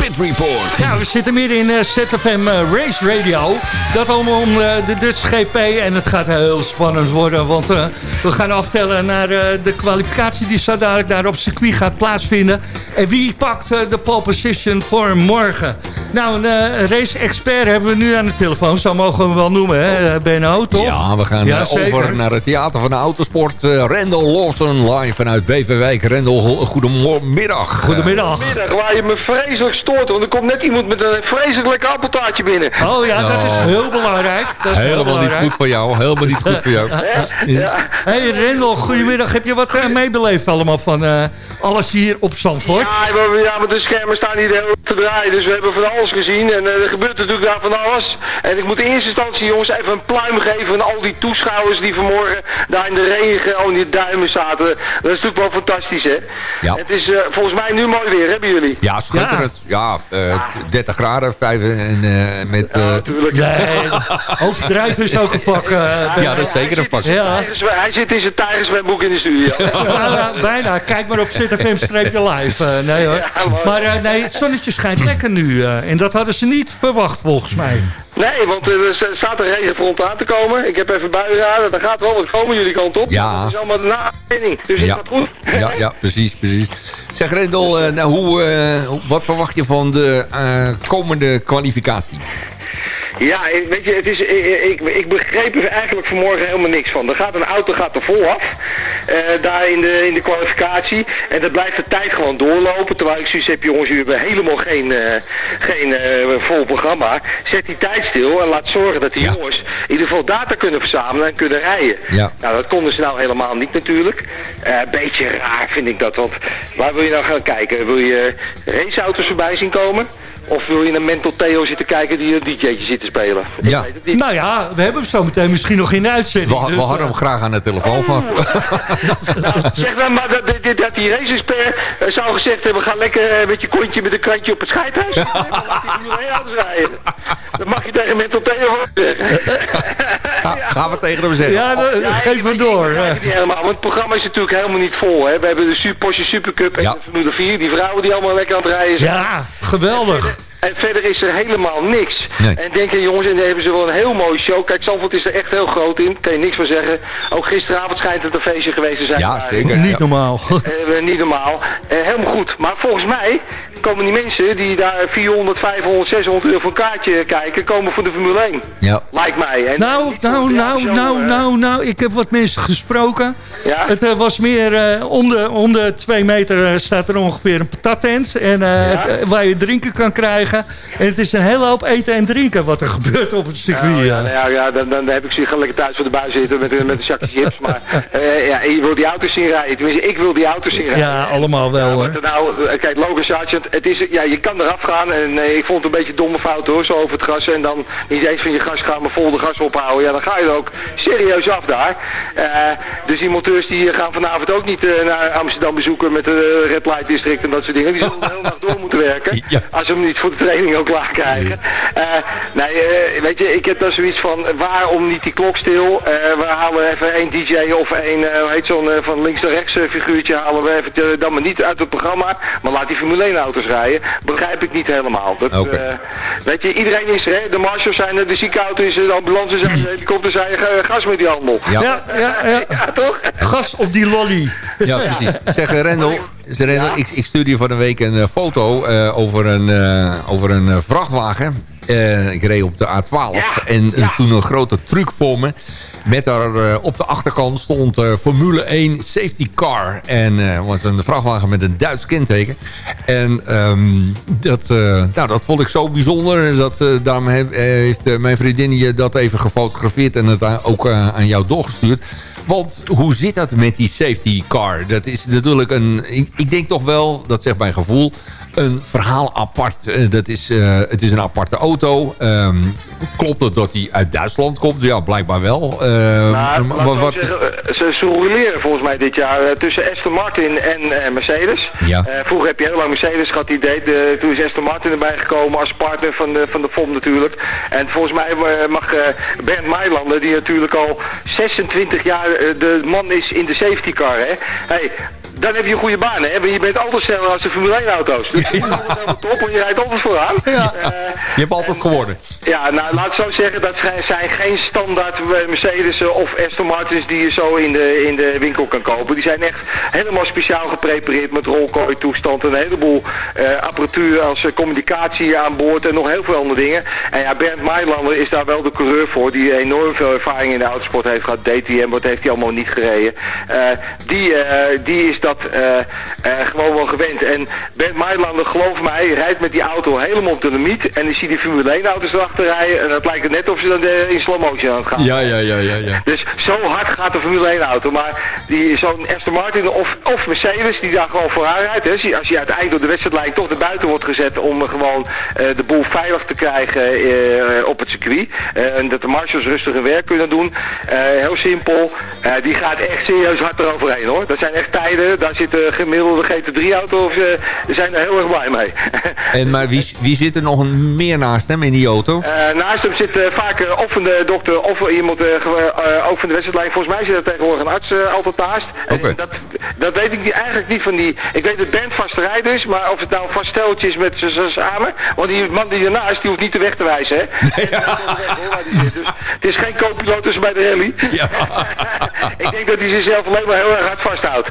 Pit Report. Ja, we zitten midden in eh, ZFM eh, Race Radio. Dat allemaal om eh, de Dutch GP. En het gaat heel spannend worden. Want eh, we gaan aftellen naar eh, de kwalificatie die zo dadelijk daar op circuit gaat plaatsvinden. En wie pakt eh, de pole position voor morgen? Nou, een eh, race-expert hebben we nu aan de telefoon. Zo mogen we hem wel noemen, hè, Benno, toch? Ja, we gaan Ja, eh, over naar het Theater van de Autosport. Eh Rendel Lawson live vanuit Beverwijk. Rendel, goedemiddag. Goedemiddag. Middag, waar je me vreselijk stoort, want er komt net iemand met een vreselijk lekker appeltaartje binnen. Oh ja, dat is heel belangrijk. Dat is heel Helemaal niet goed voor jou. Helemaal niet goed voor jou. <laughs> Ja. Hey Rendel, goedemiddag. Heb je wat eh, meebeleefd allemaal van eh, alles hier op Zandvoort? Ja, we, ja, maar de schermen staan hier de hele tijd te draaien, dus we hebben van alles gezien en eh, er gebeurt natuurlijk daar van alles. En ik moet in eerste instantie, jongens, even een pluim geven aan al die toeschouwers die vanmorgen daar in de regen al in die duimen zaten. Dat is natuurlijk wel fantastisch, hè? Ja. Het is eh, volgens mij nu mooi weer, hebben jullie? Ja, schitterend. Ja, eh, 30 graden, 5 en eh, met... eh, Nee, overdrijven is ook een pak. eh, ja, dat is zeker een pak. Ja. Hij zit in zijn tijgerswemboek in de studio. Ja, bijna. Kijk maar op ZFM-live. Eh, nee hoor. Maar eh, nee, het zonnetje schijnt lekker nu. Eh, en dat hadden ze niet verwacht volgens mij. Nee, want eh, er s- staat een regenfront aan te komen. Ik heb even buienraden, daar gaat wel wat komen jullie kant op. Ja. Dat is allemaal de nadenning, dus het Ja. gaat goed. Ja, ja, precies, precies. Zeg Rendel, eh, nou, hoe, eh, hoe- wat verwacht je van de eh, komende kwalificatie? Ja, weet je, het is, ik, ik, ik begreep er eigenlijk vanmorgen helemaal niks van. Er gaat een auto gaat er vol af, eh, daar in de, in de kwalificatie. En dat blijft de tijd gewoon doorlopen. Terwijl ik zoiets heb, jongens, jullie hebben helemaal geen, eh, geen eh, vol programma. Zet die tijd stil en laat zorgen dat die jongens in ieder geval data kunnen verzamelen en kunnen rijden. Ja. Nou, dat konden ze nou helemaal niet natuurlijk. Eh, Een beetje raar vind ik dat, want waar wil je nou gaan kijken? Wil je raceauto's voorbij zien komen? Of wil je een Mental Theo zitten kijken die een DJ'tje zit te spelen? Ik Ja. Nou ja, we hebben hem zo meteen misschien nog in de uitzending. We, we dus, hadden eh, hem graag aan de telefoon gehad. <laughs> Zeg dan maar dat, dat, dat die race-expert eh, zou gezegd hebben... ga lekker eh, met je kontje met een krantje op het scheidhuis <laughs> dan laat die Formule 1 auto's rijden. Dat mag je tegen Mental Theo zeggen. <laughs> Gaan we tegen hem zeggen. Ja, de- Ja, geef hem door. ik niet helemaal, want het programma is natuurlijk helemaal niet vol. Hè. We hebben de Porsche Supercup en Ja. de Formule 4. Die vrouwen die allemaal lekker aan het rijden zijn. Ja, geweldig. En verder is er helemaal niks. Nee. En denk je, jongens, en dan hebben ze wel een heel mooie show. Kijk, Zandvoort is er echt heel groot in. Kan je niks van zeggen. Ook gisteravond schijnt het een feestje geweest te zijn. Ja, zeker. Niet normaal. Eh, niet normaal. Eh, helemaal goed. Maar volgens mij komen die mensen die daar 400, 500, 600 euro voor een kaartje kijken, komen voor de Formule 1. Ja. Lijkt mij. En Nou, nou, nou, nou, eh, nou, nou. Ik heb wat mensen gesproken. Ja? Het eh, was meer eh, om, de, om de twee meter staat er ongeveer een patattent. En, Ja? het, waar je drinken kan krijgen. En het is een hele hoop eten en drinken wat er <laughs> gebeurt op het circuit. Oh, ja, ja. nou ja, ja, dan, dan heb ik ze lekker thuis voor de buis zitten met, met een zakje chips. <laughs> Maar eh, ja, je wil die auto's zien rijden. Tenminste, ik wil die auto's zien rijden. Ja, allemaal wel hoor. Nou, kijk, Logan Sargent, het is, ja, je kan eraf gaan en eh, ik vond het een beetje een domme fout hoor, zo over het gas. En dan niet eens van je gas gaan, maar vol de gas ophouden. Ja, dan ga je er ook serieus af daar. Eh, dus die monteurs die gaan vanavond ook niet eh, naar Amsterdam bezoeken met de Red Light District en dat soort dingen. Die zullen de hele nacht door moeten werken. <laughs> Ja. Als ze hem niet voor de training ook klaar krijgen. Eh, nee, eh, weet je, ik heb dan zoiets van, waarom niet die klok stil? Eh, we halen even één DJ of één, eh, hoe heet zo'n eh, van links naar rechts eh, figuurtje, halen we even eh, dan maar niet uit het programma, maar laat die Formule 1 auto's rijden. Begrijp ik niet helemaal. Dat, eh, weet je, iedereen is er, hè? de marshals zijn er, de ziekenauto is er, de ambulance zijn er, de <clears throat> helikopter zijn er, gas met die handel. Ja. Ja, <laughs> ja, ja. <laughs> Ja, toch? Gas op die lolly. Ja, precies. Zeg, eh, Rendel, zeg, Rendel ik, ik stuurde je van de week een eh, foto eh, over een, eh, over een vrachtwagen. Eh, ik reed op de A12 en eh, toen een grote truck voor me. Met daar eh, op de achterkant stond Formule 1 Safety Car. En was een vrachtwagen met een Duits kenteken. En ehm, dat, nou, dat vond ik zo bijzonder. Dat, daarom heeft mijn vriendin je dat even gefotografeerd en het ook aan jou doorgestuurd. Want hoe zit dat met die safety car? Dat is natuurlijk een... Ik, ik denk toch wel, dat zegt mijn gevoel... een verhaal apart. Eh, dat is, eh, het is een aparte auto. Ehm, klopt het dat hij uit Duitsland komt? Ja, blijkbaar wel. Ehm, Nou, maar wat, eh, ze, ze roleren volgens mij dit jaar tussen Aston Martin en Mercedes. Ja. Vroeger heb je heel lang Mercedes gehad die deed. toen is Aston Martin erbij gekomen als partner van de, van de FOM natuurlijk. En volgens mij mag Bernd Mailander, die natuurlijk al 26 jaar de man is in de safety car. Hè? Hey, dan heb je een goede baan, hè? Je bent altijd sneller als de Formule 1 auto's. Dus dat is helemaal top, want je rijdt altijd vooraan. Eh, je hebt altijd geworden. ja, nou laat ik zo zeggen, dat zijn- geen standaard eh, Mercedes of Aston Martins die je zo in de, in de winkel kan kopen. Die zijn echt helemaal speciaal geprepareerd met rolkooi toestand en een heleboel eh, apparatuur als eh, communicatie aan boord en nog heel veel andere dingen. En ja, Bernd Mailander is daar wel de coureur voor, die enorm veel ervaring in de autosport heeft gehad. DTM, wat heeft hij allemaal niet gereden. Eh, die, eh, die is dat eh, eh, gewoon wel gewend. En Bernd Mailander, geloof mij, rijdt met die auto helemaal op de limiet. En dan zie die Formule 1 auto's erachter rijden. En dat lijkt het net of ze dan eh, in slow motion aan het gaan. Ja, ja, ja, ja. ja. Dus zo hard gaat de Formule 1 auto. Maar die zo'n Aston Martin of, of Mercedes die daar gewoon vooraan rijdt. Hè. Als je uiteindelijk door de wedstrijdlijn toch naar buiten wordt gezet om gewoon de boel veilig te krijgen op het circuit. En dat de marshals rustig hun werk kunnen doen. Heel simpel. Die gaat echt serieus hard eroverheen hoor. Dat zijn echt tijden. Daar zit een gemiddelde GT3 auto. Of, eh, zijn er heel erg blij mee. <laughs> En, maar wie, wie zit er nog meer naast hem in die auto? Eh, naast hem zit eh, vaak eh, of een eh, dokter of iemand eh, eh, ook van de wedstrijdlijn. Volgens mij zit er tegenwoordig een arts eh, altijd naast. En dat, dat weet ik niet, eigenlijk niet van die... Ik weet dat Ben vast rijder is, maar of het nou vast steltje is met ze ze samen. Want die man die ernaast, die hoeft niet de weg te wijzen, hè? <laughs> Dus het is geen co-piloot bij de rally. <laughs> ik denk dat hij zichzelf alleen maar heel erg hard vasthoudt.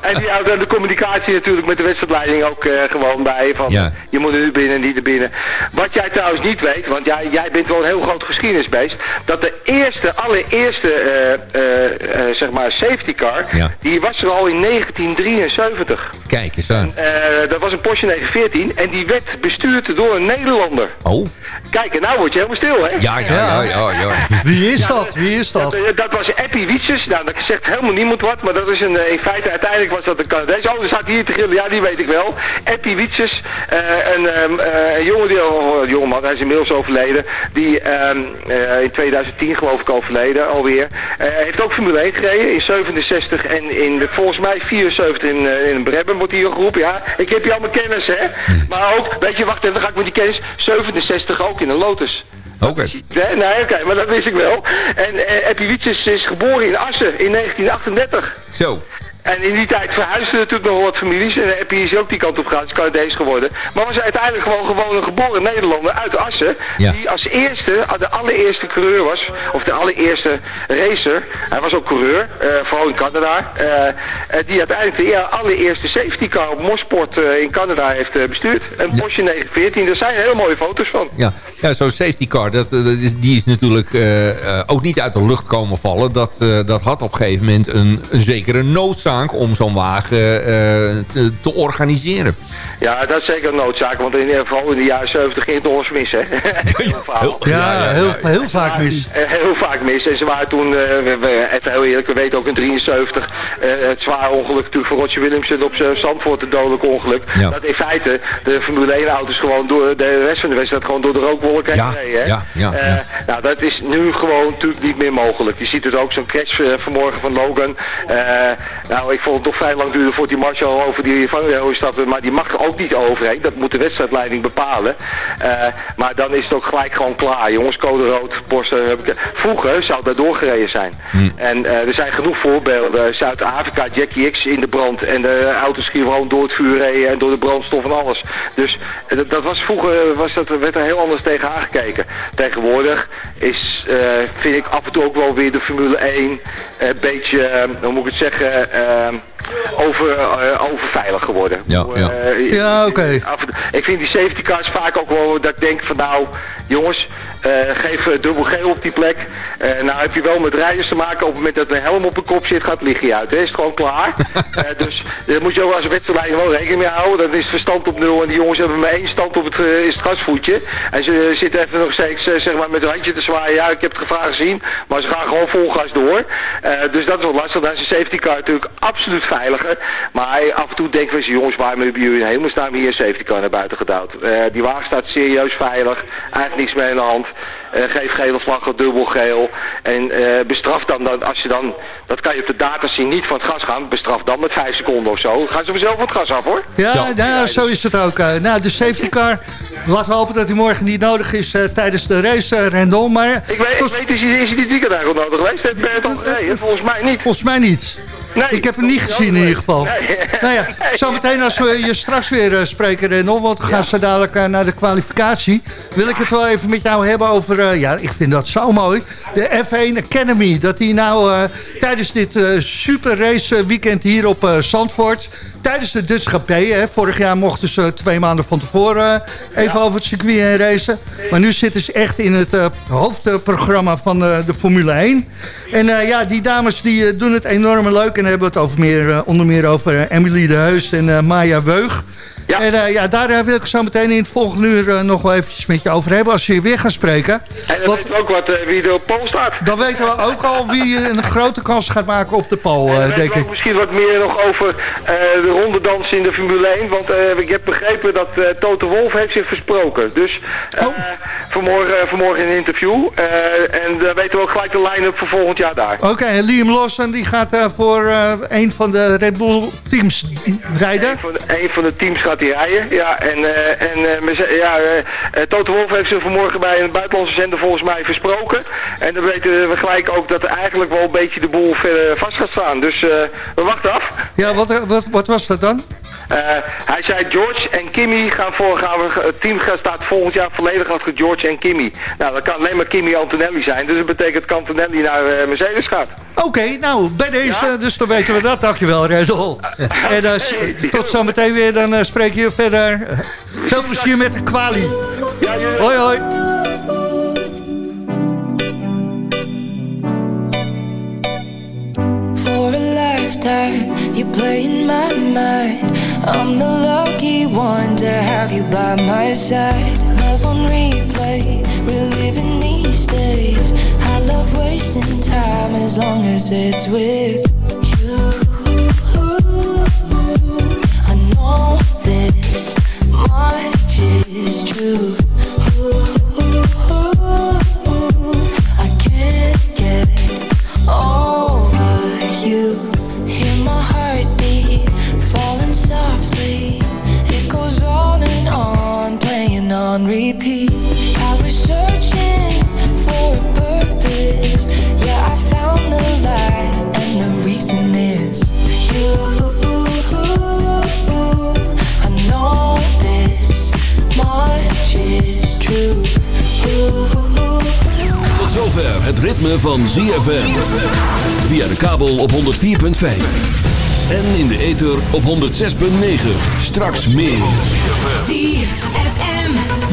En die houdt dan de communicatie natuurlijk met de wedstrijdleiding ook eh, gewoon bij. Van, Ja. Je moet er nu binnen, niet er binnen. Wat jij trouwens niet weet, want jij, jij bent wel een heel groot geschiedenisbeest. Dat de eerste, allereerste, eh, eh, eh, zeg maar, safety car, die was er al in 1973. Kijk eens aan. Eh, dat was een Porsche 914 en die werd bestuurd door een Nederlander. Oh. Kijk, en nou word je helemaal stil, hè? Ja, ja, ja, ja. ja. Wie is dat? Wie is dat? Dat, dat was Eppie Wietsers. Nou, dat zegt helemaal niemand wat, maar dat is een, in feite uiteindelijk was dat een Canadees. Oh, er staat hier te gillen, ja, die weet ik wel. Eppie Wietsers, eh, een, ehm, eh, een jongen die, oh, jongeman, hij is inmiddels overleden, die ehm, eh, in 2010 geloof ik overleden alweer. Eh, heeft ook Formule 1 gereden in 67 en in volgens mij 74 in, eh, in Brabham wordt hier geroepen. Ja, ik heb hier allemaal kennis, hè. Maar ook, weet je, wacht even, dan ga ik met die kennis, 67 ook in een Lotus. Oké. Nee, nee oké, maar dat wist ik wel. En eh, Eppie Wietsers is geboren in Assen in 1938. Zo. En in die tijd verhuisden natuurlijk nog wat families. En Eppie is ook die kant op gegaan, is Canadees geworden. Maar was uiteindelijk gewoon, gewoon een geboren Nederlander uit Assen. Ja. Die als eerste, de allereerste coureur was. Of de allereerste racer. Hij was ook coureur, eh, vooral in Canada. eh, eh, die uiteindelijk de eer- allereerste safety car op Mosport in Canada heeft bestuurd. Een Porsche 914, daar zijn hele mooie foto's van. Ja, ja zo'n safety car, dat, dat is, die is natuurlijk ook niet uit de lucht komen vallen. Dat, dat had op een gegeven moment een, een zekere noodzaak om zo'n wagen eh, te, te organiseren. Ja, dat is zeker een noodzaak, want in, vooral in de jaren 70 ging het eens mis, hè? Heel vaak. Ja, heel, heel vaak mis. Eh, Heel vaak mis. En ze waren toen, eh, we, even heel eerlijk, we weten ook in 73, eh, het zware ongeluk natuurlijk voor Roger Williamson op zijn Zandvoort, het dodelijk ongeluk. Ja. Dat in feite de Formule 1 auto's gewoon door de rest van de wedstrijd gewoon door de rookwolk heen Ja, reden, hè? ja, ja, Eh, ja. Nou, dat is nu gewoon natuurlijk niet meer mogelijk. Je ziet het ook, zo'n crash vanmorgen van Logan. Eh, nou, ik vond het toch vrij lang duren voordat die Marshall over die vangrail stapte, maar die mag er ook niet overheen. Dat moet de wedstrijdleiding bepalen. Eh, maar dan is het ook gelijk gewoon klaar. Jongens, code rood, ik- Vroeger zou dat doorgereden zijn. En eh, er zijn genoeg voorbeelden. Zuid-Afrika, Jackie X in de brand. En de auto's die gewoon door het vuur reden en door de brandstof en alles. Dus eh, dat, dat was vroeger was dat, werd er heel anders tegen aangekeken. Tegenwoordig is, eh, vind ik af en toe ook wel weer de Formule 1 een beetje, eh, hoe moet ik het zeggen, eh, over, eh, overveilig geworden. Ja, ja. Eh, Ja, oké. Ik vind die safety cars vaak ook wel dat ik denk van nou, jongens, eh, geef dubbel geel op die plek. Eh, nou heb je wel met rijders te maken. Op het moment dat een helm op de kop zit, gaat het lichtje uit. Hè? Is het gewoon klaar. <laughs> Eh, dus daar moet je ook als wedstrijdleider wel rekening mee houden. Dan is het verstand op nul en die jongens hebben maar één stand op het, is het gasvoetje. En ze zitten even nog steeds zeg maar met een handje te zwaaien. Ja, ik heb het gevaar gezien. Maar ze gaan gewoon vol gas door. Eh, dus dat is wel lastig. Dan is een safety car natuurlijk absoluut veiliger. Maar af en toe denken we eens, jongens, waarom hebben jullie in hemelsnaam hier een safety car naar buiten gedouwd? Eh, die wagen staat serieus veilig, eigenlijk niks mee aan de hand. Eh, geef gele vlaggen, dubbel geel. En eh, bestraf dan, dan, als je dan, dat kan je op de data zien, niet van het gas gaan. Bestraf dan met 5 seconden of zo. Gaan ze vanzelf van het gas af hoor. Ja, nou, zo is het ook. nou, de safety car, laten we hopen dat hij morgen niet nodig is tijdens de race, Rendel. Maar Ik weet, ik weet is, hij- is dit weekend eigenlijk nodig geweest? Volgens mij niet. volgens mij niet. Nee, ik heb hem niet gezien in ieder geval. Nee. <laughs> Nou ja, zometeen als we je straks weer eh, spreken, Rendel, want we gaan zo dadelijk eh, naar de kwalificatie. Wil ik het wel even met jou hebben over, eh, ja, ik vind dat zo mooi, de F1 Academy. Dat die nou tijdens dit eh, super race weekend hier op Zandvoort, tijdens de Dutch GP, hè, vorig jaar mochten ze twee maanden van tevoren even over het circuit heen racen. Maar nu zitten ze echt in het hoofdprogramma van de Formule 1. En eh, ja, die dames die eh, doen het enorm leuk. En hebben het over meer, eh, onder meer over Emily de Heus en Maya Weug. En eh, ja, daar eh, wil ik zo meteen in het volgende uur eh, nog wel eventjes met je over hebben. Als je weer gaat spreken. En dan weten we ook wat, wie er op Pool staat. Dan weten we ook al wie een grote kans gaat maken op de weten denk we ik. ook misschien wat meer nog over de rondedans in de Formule 1. Want ik heb begrepen dat eh Toto Wolf heeft zich versproken. Dus Oh. vanmorgen, vanmorgen in een interview. En dan weten we ook gelijk de line-up voor volgend jaar daar. Oké, en Liam Lawson die gaat voor een van de Red Bull teams rijden. Een van, de, een van de teams gaat hij rijden. Ja, en, eh, en eh, ze- ja, eh, Toto Wolf heeft zich vanmorgen bij een buitenlandse zender volgens mij versproken. En dan weten we gelijk ook dat er eigenlijk wel een beetje de boel vast gaat staan. Dus we wachten af. Ja, wat, wat, wat was dat dan? Eh, hij zei George en Kimmy gaan voor, gaan we, het team gaat- staat volgend jaar volledig achter George en Kimmy. Nou, dat kan alleen maar Kimmy Antonelli zijn. Dus dat betekent dat Antonelli naar eh, Mercedes gaat. Oké, nou, bij deze, dus dan weten we dat. Dankjewel, Redel. <laughs> En eh, s- tot zometeen weer, dan eh, spreek je verder. Eh, Veel plezier met de kwalie. Hoi, hoi. For a lifetime, you play in my mind. I'm the lucky one to have you by my side. Love on replay, reliving these days. I love wasting time as long as it's with you. I know this much is true. On repeat. I was searching for a purpose. Yeah, I found the light, and the reason is you. I know this much is true. Tot zover het ritme van ZFM. Via de kabel op 104.5. En in de ether op 106.9. Straks meer.